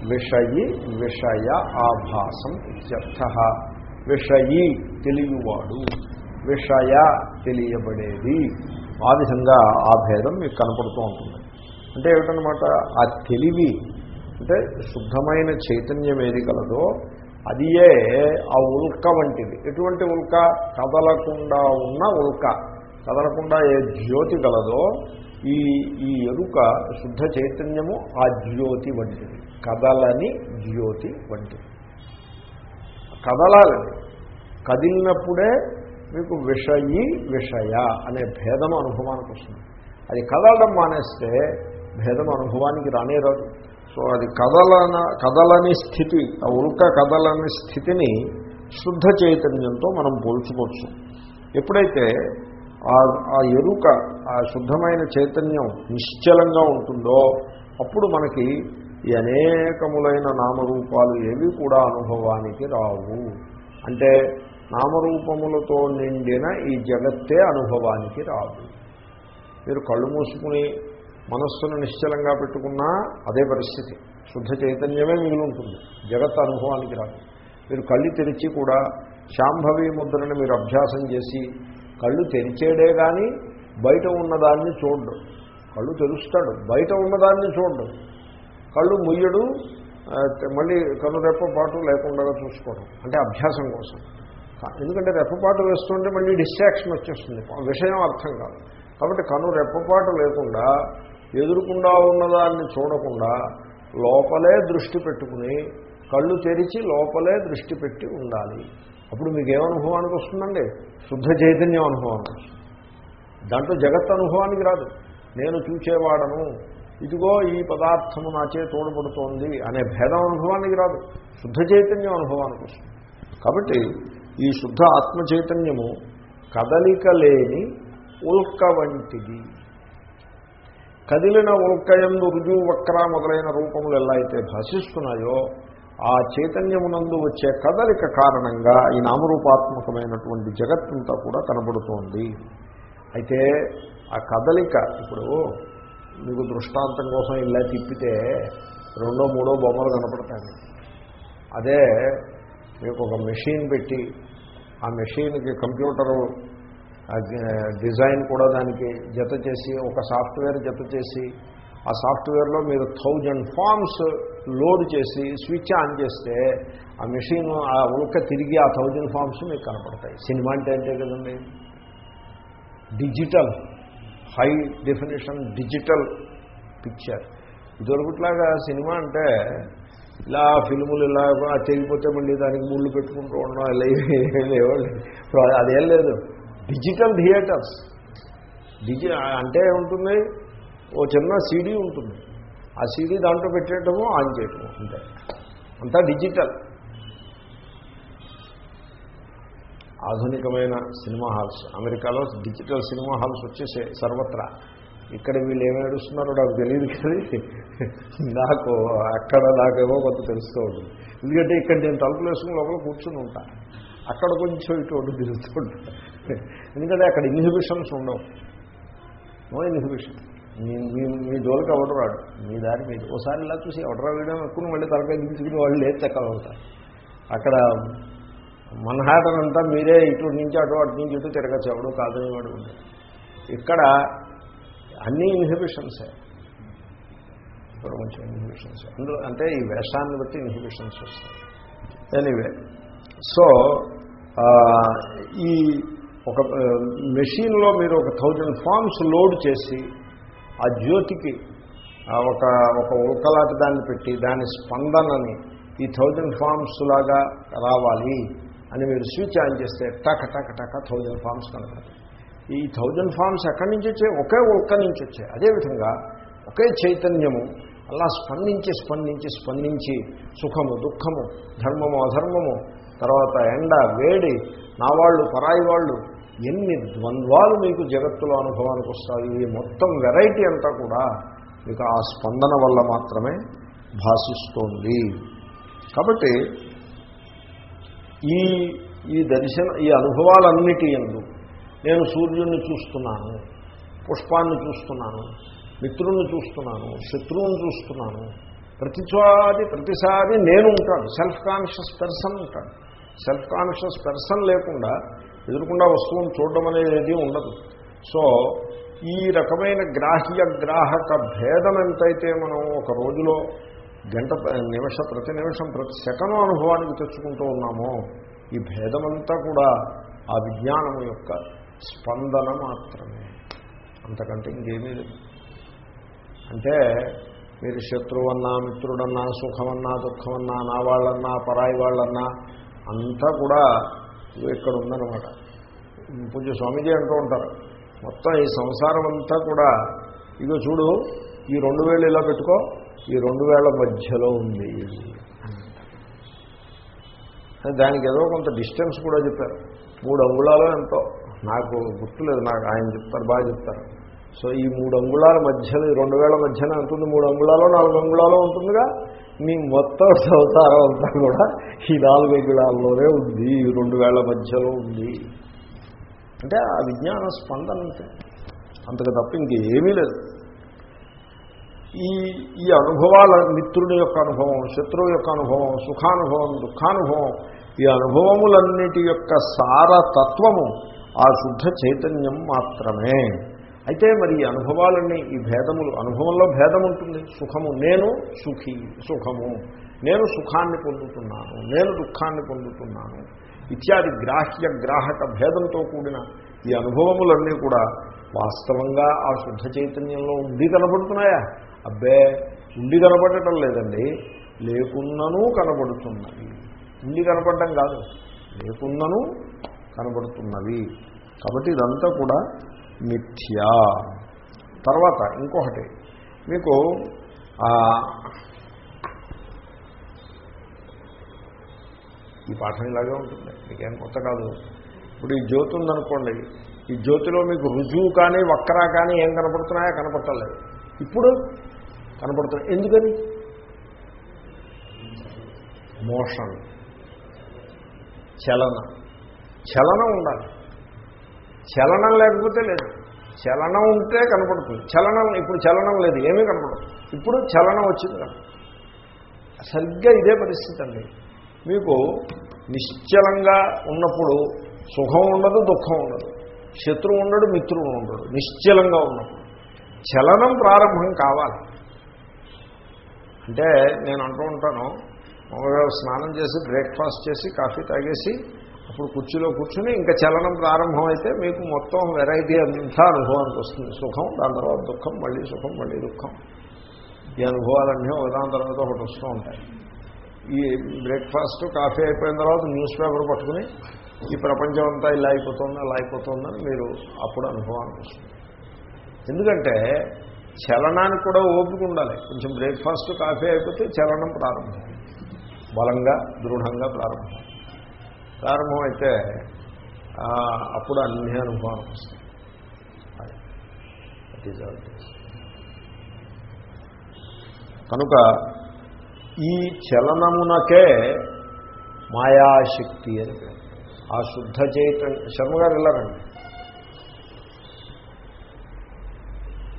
విషయి విషయ ఆభాసం ఇత్యర్థ. విషయి తెలియవాడు విషయ తెలియబడేది. ఆ విధంగా ఆ భేదం మీకు కనపడుతూ ఉంటుంది. అంటే ఏమిటనమాట ఆ తెలివి అంటే శుద్ధమైన చైతన్యం ఏది కలదో అదియే ఆ ఉల్క వంటిది. ఎటువంటి ఉల్క? కదలకుండా ఉన్న ఉల్క. కదలకుండా ఏ జ్యోతి కలదో ఈ ఈ ఎరుక శుద్ధ చైతన్యము ఆ జ్యోతి వంటిది. కదలని జ్యోతి వంటిది. కదలాలండి. కదిలినప్పుడే మీకు విషయి విషయ అనే భేదం అనుభవానికి వస్తుంది. అది కదలడం మానేస్తే భేదం అనుభవానికి రానే రాదు. సో అది కదలన కదలని స్థితి ఆ ఉల్క కదలని స్థితిని శుద్ధ చైతన్యంతో మనం పోల్చుకోవచ్చు. ఎప్పుడైతే ఆ ఎరుక ఆ శుద్ధమైన చైతన్యం నిశ్చలంగా ఉంటుందో అప్పుడు మనకి ఈ అనేకములైన నామరూపాలు ఏవి కూడా అనుభవానికి రావు. అంటే నామరూపములతో నిండిన ఈ జగత్తే అనుభవానికి రాదు. మీరు కళ్ళు మూసుకుని మనస్సును నిశ్చలంగా పెట్టుకున్నా అదే పరిస్థితి. శుద్ధ చైతన్యమే మిగిలి ఉంటుంది. జగత్ అనుభవానికి రాదు. మీరు కళ్ళు తెరిచి కూడా శాంభవి ముద్రని మీరు అభ్యాసం చేసి కళ్ళు తెరిచేడే కానీ బయట ఉన్నదాన్ని చూడడు. కళ్ళు తెరుస్తాడు. బయట ఉన్నదాన్ని చూడడు. కళ్ళు ముయ్యడు మళ్ళీ కళ్ళు రెప్పపాటు లేకుండా చూసుకోవడం. అంటే అభ్యాసం కోసం. ఎందుకంటే రెప్పపాటు వేస్తుంటే మళ్ళీ డిస్ట్రాక్షన్ వచ్చేస్తుంది. విషయం అర్థం కాదు. కాబట్టి కను రెప్పపాటు లేకుండా ఎదురుకుండా ఉన్నదాన్ని చూడకుండా లోపలే దృష్టి పెట్టుకుని కళ్ళు తెరిచి లోపలే దృష్టి పెట్టి ఉండాలి. అప్పుడు మీకు ఏమనుభవానికి వస్తుందండి? శుద్ధ చైతన్యం అనుభవానికి వస్తుంది. దాంట్లో జగత్ అనుభవానికి రాదు. నేను చూచేవాడను. ఇదిగో ఈ పదార్థము నాచే తోడ్పడుతోంది అనే భేదం అనుభవానికి రాదు. శుద్ధ చైతన్యం అనుభవానికి వస్తుంది. కాబట్టి ఈ శుద్ధ ఆత్మ చైతన్యము కదలిక లేని ఉల్క వంటిది. కదిలిన ఉల్కయందు రుజువు వక్ర మొదలైన రూపములు ఎలా అయితే భాషిస్తున్నాయో ఆ చైతన్యమునందు వచ్చే కదలిక కారణంగా ఈ నామరూపాత్మకమైనటువంటి జగత్తంతా కూడా కనబడుతోంది. అయితే ఆ కదలిక ఇప్పుడు మీకు దృష్టాంతం కోసం ఇలా తిప్పితే రెండో మూడో బొమ్మలు కనపడతాయి. అదే మీకు ఒక మెషిన్ పెట్టి ఆ మెషిన్కి కంప్యూటరు డిజైన్ కూడా దానికి జత చేసి ఒక సాఫ్ట్వేర్ జత చేసి ఆ సాఫ్ట్వేర్లో మీరు థౌజండ్ ఫామ్స్ లోడ్ చేసి స్విచ్ ఆన్ చేస్తే ఆ మెషిన్ ఆ ఉల్క తిరిగి ఆ థౌజండ్ ఫామ్స్ మీకు కనపడతాయి. సినిమా అంటే అంటే కదండి. Digital high definition digital picture. ఇదొరకట్లాగా cinema అంటే ఇలా ఫిల్ములు ఇలా తెగిపోతే మళ్ళీ దానికి ముళ్ళు పెట్టుకుంటూ ఉండడం ఇలా లేవండి. అదేం లేదు. Digital theatres. డిజి అంటే ఏముంటుంది? ఓ చిన్న సీడీ ఉంటుంది. ఆ సీడీ దాంట్లో పెట్టేయటము ఆన్ చేయటము అంతే. అంతా డిజిటల్. ఆధునికమైన సినిమా హాల్స్ అమెరికాలో డిజిటల్ సినిమా హాల్స్ వచ్చేసే సర్వత్రా. ఇక్కడ వీళ్ళు ఏమి ఏడుస్తున్నారో నాకు తెలియదు కానీ నాకు అక్కడ నాకేమో కొంత తెలుస్తూ ఉంటుంది. ఎందుకంటే ఇక్కడ నేను తలుపులు వేసుకుని లోపల కూర్చుని ఉంటాను అక్కడ కొంచెం ఇటువంటి తెలుస్తూ ఉంటాను ఎందుకంటే అక్కడ ఇన్హిబిషన్స్ ఉండవు. నో ఇన్హిబిషన్ మీ మీ జోలికి ఎవడు రాడు. మీ దారి మీద. ఓసారి ఇలా చూసి ఎవడరా వీడియో ఎక్కువ మళ్ళీ తలపై దించుకుని వాళ్ళు లేదు చెక్కగలుగుతారు అక్కడ మన్హాటన్ అంతా మీరే ఇటు నుంచి అటు అటు నుంచి ఇటు తిరగచ్చు. ఎవడు కాదని వాడు ఇక్కడ అన్ని ఇన్హిబిషన్సే ప్రపంచం ఇన్హిబిషన్స్ అందులో అంటే ఈ వేషాన్ని బట్టి ఇన్హిబిషన్స్ వస్తాయి. ఎనీవే సో ఈ ఒక మెషిన్లో మీరు ఒక థౌజండ్ ఫామ్స్ లోడ్ చేసి ఆ జ్యోతికి ఒక ఒక ఉల్కలాంటి దాన్ని పెట్టి దాని స్పందనని ఈ థౌజండ్ ఫామ్స్ లాగా రావాలి అని మీరు స్విచ్ ఆన్ చేస్తే టక టక టక థౌజండ్ ఫామ్స్ కనపడతాయి. ఈ థౌజండ్ ఫామ్స్ ఎక్కడి నుంచి వచ్చాయి? ఒకే ఉల్క నుంచి వచ్చాయి. అదేవిధంగా ఒకే చైతన్యము అలా స్పందించి స్పందించి స్పందించి సుఖము దుఃఖము ధర్మము అధర్మము తర్వాత ఎండ వేడి నా వాళ్ళు పరాయి వాళ్ళు ఎన్ని ద్వంద్వాలు మీకు జగత్తులో అనుభవానికి వస్తాయి? మొత్తం వెరైటీ అంతా కూడా మీకు ఆ స్పందన వల్ల మాత్రమే భాషిస్తోంది కాబట్టి ఈ ఈ దర్శన ఈ అనుభవాలన్నిటి ఎందు నేను సూర్యుడిని చూస్తున్నాను పుష్పాన్ని చూస్తున్నాను మిత్రుణ్ణి చూస్తున్నాను శత్రువుని చూస్తున్నాను ప్రతిసారి ప్రతిసారి నేను ఉంటాను సెల్ఫ్ కాన్షియస్ పర్సన్ ఉంటాను. సెల్ఫ్ కాన్షియస్ పర్సన్ లేకుండా ఎదురుకుండా వస్తువును చూడడం అనేది ఏది ఉండదు. సో ఈ రకమైన గ్రాహ్య గ్రాహక భేదం ఎంతైతే మనం ఒక రోజులో గంట నిమిష ప్రతి నిమిషం ప్రతి సెకను అనుభవానికి తెచ్చుకుంటూ ఉన్నామో ఈ భేదమంతా కూడా ఆ విజ్ఞానం యొక్క స్పందన మాత్రమే. అంతకంటే ఇంకేమీ లేదు. అంటే మీరు శత్రువన్నా మిత్రుడన్నా సుఖమన్నా దుఃఖమన్నా నా వాళ్ళన్నా పరాయి వాళ్ళన్నా అంతా కూడా ఇవి ఇక్కడ ఉందన్నమాట. పూజ స్వామీజీ అంటూ ఉంటారు. మొత్తం ఈ సంసారం అంతా కూడా ఇదో చూడు ఈ రెండు వేలు ఇలా పెట్టుకో ఈ రెండు వేల మధ్యలో ఉంది. దానికి ఏదో కొంత డిస్టెన్స్ కూడా చెప్పారు. మూడు అంగుళాలు ఎంతో. నాకు గుర్తులేదు నాకు ఆయన చెప్తారు బాగా చెప్తారు. సో ఈ మూడు అంగుళాల మధ్యలో ఈ రెండు వేల మధ్యన ఉంటుంది మూడు అంగుళాలో నాలుగు అంగుళాలో ఉంటుందిగా? మీ మొత్తం సంసారం అంతా కూడా ఈ నాలుగు అంగుళాల్లోనే ఉంది ఈ రెండు వేల మధ్యలో ఉంది. అంటే ఆ విజ్ఞాన స్పందన అంతే. అంతకు తప్ప ఇంకేమీ లేదు. ఈ ఈ అనుభవాల మిత్రుడి యొక్క అనుభవం శత్రువు యొక్క అనుభవం సుఖానుభవం దుఃఖానుభవం ఈ అనుభవములన్నిటి యొక్క సారతత్వము ఆ శుద్ధ చైతన్యం మాత్రమే. అయితే మరి ఈ అనుభవాలన్నీ ఈ భేదములు అనుభవంలో భేదం ఉంటుంది సుఖము నేను సుఖి సుఖము. నేను సుఖాన్ని పొందుతున్నాను నేను దుఃఖాన్ని పొందుతున్నాను. ఇత్యాది గ్రాహ్య గ్రాహక భేదంతో కూడిన ఈ అనుభవములన్నీ కూడా వాస్తవంగా ఆ శుద్ధ చైతన్యంలో ఉండి కనబడుతున్నాయా? అబ్బే ఉండి కనబడటం లేదండి. లేకున్నను కనబడుతున్నవి. ఉండి కనపడటం కాదు. లేకున్నను కనబడుతున్నవి. కాబట్టి ఇదంతా కూడా మిథ్యా. తర్వాత ఇంకొకటి మీకు ఈ పాఠం ఇలాగే ఉంటుంది. మీకేం కొత్త కాదు. ఇప్పుడు ఈ జ్యోతి ఉందనుకోండి ఈ జ్యోతిలో మీకు రుజువు కానీ వక్రా కానీ ఏం కనపడుతున్నాయో కనపడలేదు ఇప్పుడు కనపడుతున్నాయి. ఎందుకని? మోషన్. చలనం. చలనం ఉండాలి. చలనం లేకపోతే లేదు. చలనం ఉంటే కనపడుతుంది. చలనం ఇప్పుడు చలనం లేదు ఏమీ కనపడదు. ఇప్పుడు చలనం వచ్చింది సరిగ్గా ఇదే పరిస్థితి అండి. మీకు నిశ్చలంగా ఉన్నప్పుడు సుఖం ఉండదు దుఃఖం ఉండదు. శత్రువు ఉండడు మిత్రుడు ఉండడు. నిశ్చలంగా ఉన్నప్పుడు. చలనం ప్రారంభం కావాలి. అంటే నేను అంటూ ఉంటాను మామూలుగా స్నానం చేసి బ్రేక్ఫాస్ట్ చేసి కాఫీ తాగేసి అప్పుడు కుర్చీలో కూర్చుని ఇంకా చలనం ప్రారంభమైతే మీకు మొత్తం వెరైటీ అంతా అనుభవానికి వస్తుంది. సుఖం దాని తర్వాత దుఃఖం మళ్ళీ సుఖం మళ్ళీ దుఃఖం. ఈ అనుభవాలన్నీ ఒకదాని తర్వాత ఒకటి వస్తూ ఉంటాయి. ఈ బ్రేక్ఫాస్ట్ కాఫీ అయిపోయిన తర్వాత న్యూస్ పేపర్ పట్టుకుని ఈ ప్రపంచం అంతా ఇలా అయిపోతుంది అలా అయిపోతుందని మీరు అప్పుడు అనుభవానికి వస్తుంది. ఎందుకంటే చలనానికి కూడా ఓపిక ఉండాలి. కొంచెం బ్రేక్ఫాస్ట్ కాఫీ అయిపోతే చలనం ప్రారంభం. బలంగా దృఢంగా ప్రారంభం. ప్రారంభమైతే అప్పుడు అన్ని అనుభవం వస్తుంది కనుక ఈ చలనమునకే మాయాశక్తి అని పేరు. ఆ శుద్ధ చైతన్య శర్మగారు వెళ్ళారండి.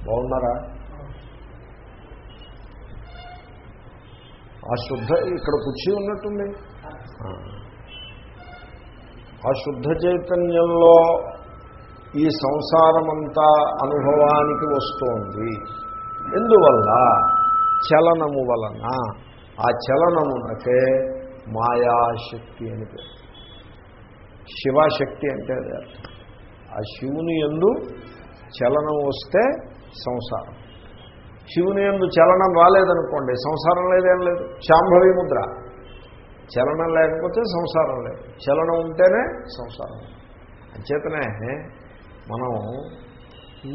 బాగున్నారా? ఆ శుద్ధ ఇక్కడ కుర్చీ ఉన్నట్టుంది. ఆ శుద్ధ చైతన్యంలో ఈ సంసారమంతా అనుభవానికి వస్తోంది. ఎందువల్ల? చలనము వలన. ఆ చలనమునకే మాయాశక్తి అని పేరు. శివశక్తి అంటే అదే ఆ శివుని ఎందు చలనం వస్తే సంసారం. శివుని ఎందు చలనం రాలేదనుకోండి సంసారం లేదేం లేదు. శాంభవి ముద్ర. చలనం లేకపోతే సంసారం లేదు. చలనం ఉంటేనే సంసారం. అంచేతనే మనం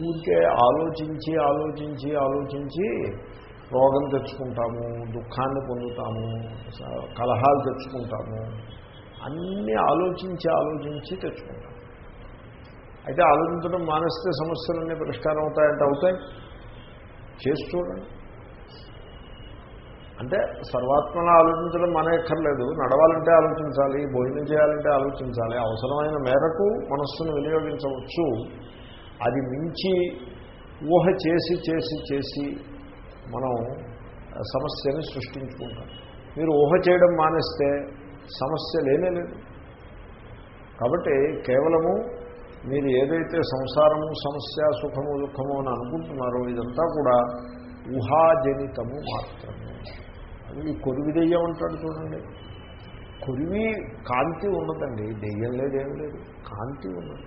ఊరికే ఆలోచించి ఆలోచించి ఆలోచించి రోగం తెచ్చుకుంటాము దుఃఖాన్ని పొందుతాము కలహాలు తెచ్చుకుంటాము అన్నీ ఆలోచించి ఆలోచించి తెచ్చుకుంటాం. అయితే ఆలోచించడం మానేస్తే సమస్యలన్నీ పరిష్కారం అవుతాయంటే అవుతాయి. చేసి చూడండి. అంటే సర్వాత్మను ఆలోచించడం మానేక్కర్లేదు నడవాలంటే ఆలోచించాలి భోజనం చేయాలంటే ఆలోచించాలి. అవసరమైన మేరకు మనస్సును వినియోగించవచ్చు. అది మించి ఊహ చేసి చేసి చేసి మనం సమస్యని సృష్టించుకుంటాం. మీరు ఊహ చేయడం మానేస్తే సమస్య లేనే లేదు. కాబట్టి కేవలము మీరు ఏదైతే సంసారము సమస్య సుఖము దుఃఖము అని అనుకుంటున్నారో ఇదంతా కూడా ఊహాజనితము మాత్రమే. ఈ కొరివి దెయ్యం అంటాడు చూడండి. కొరివి కాంతి ఉండదండి దెయ్యం లేదేమి లేదు. కాంతి ఉన్నది.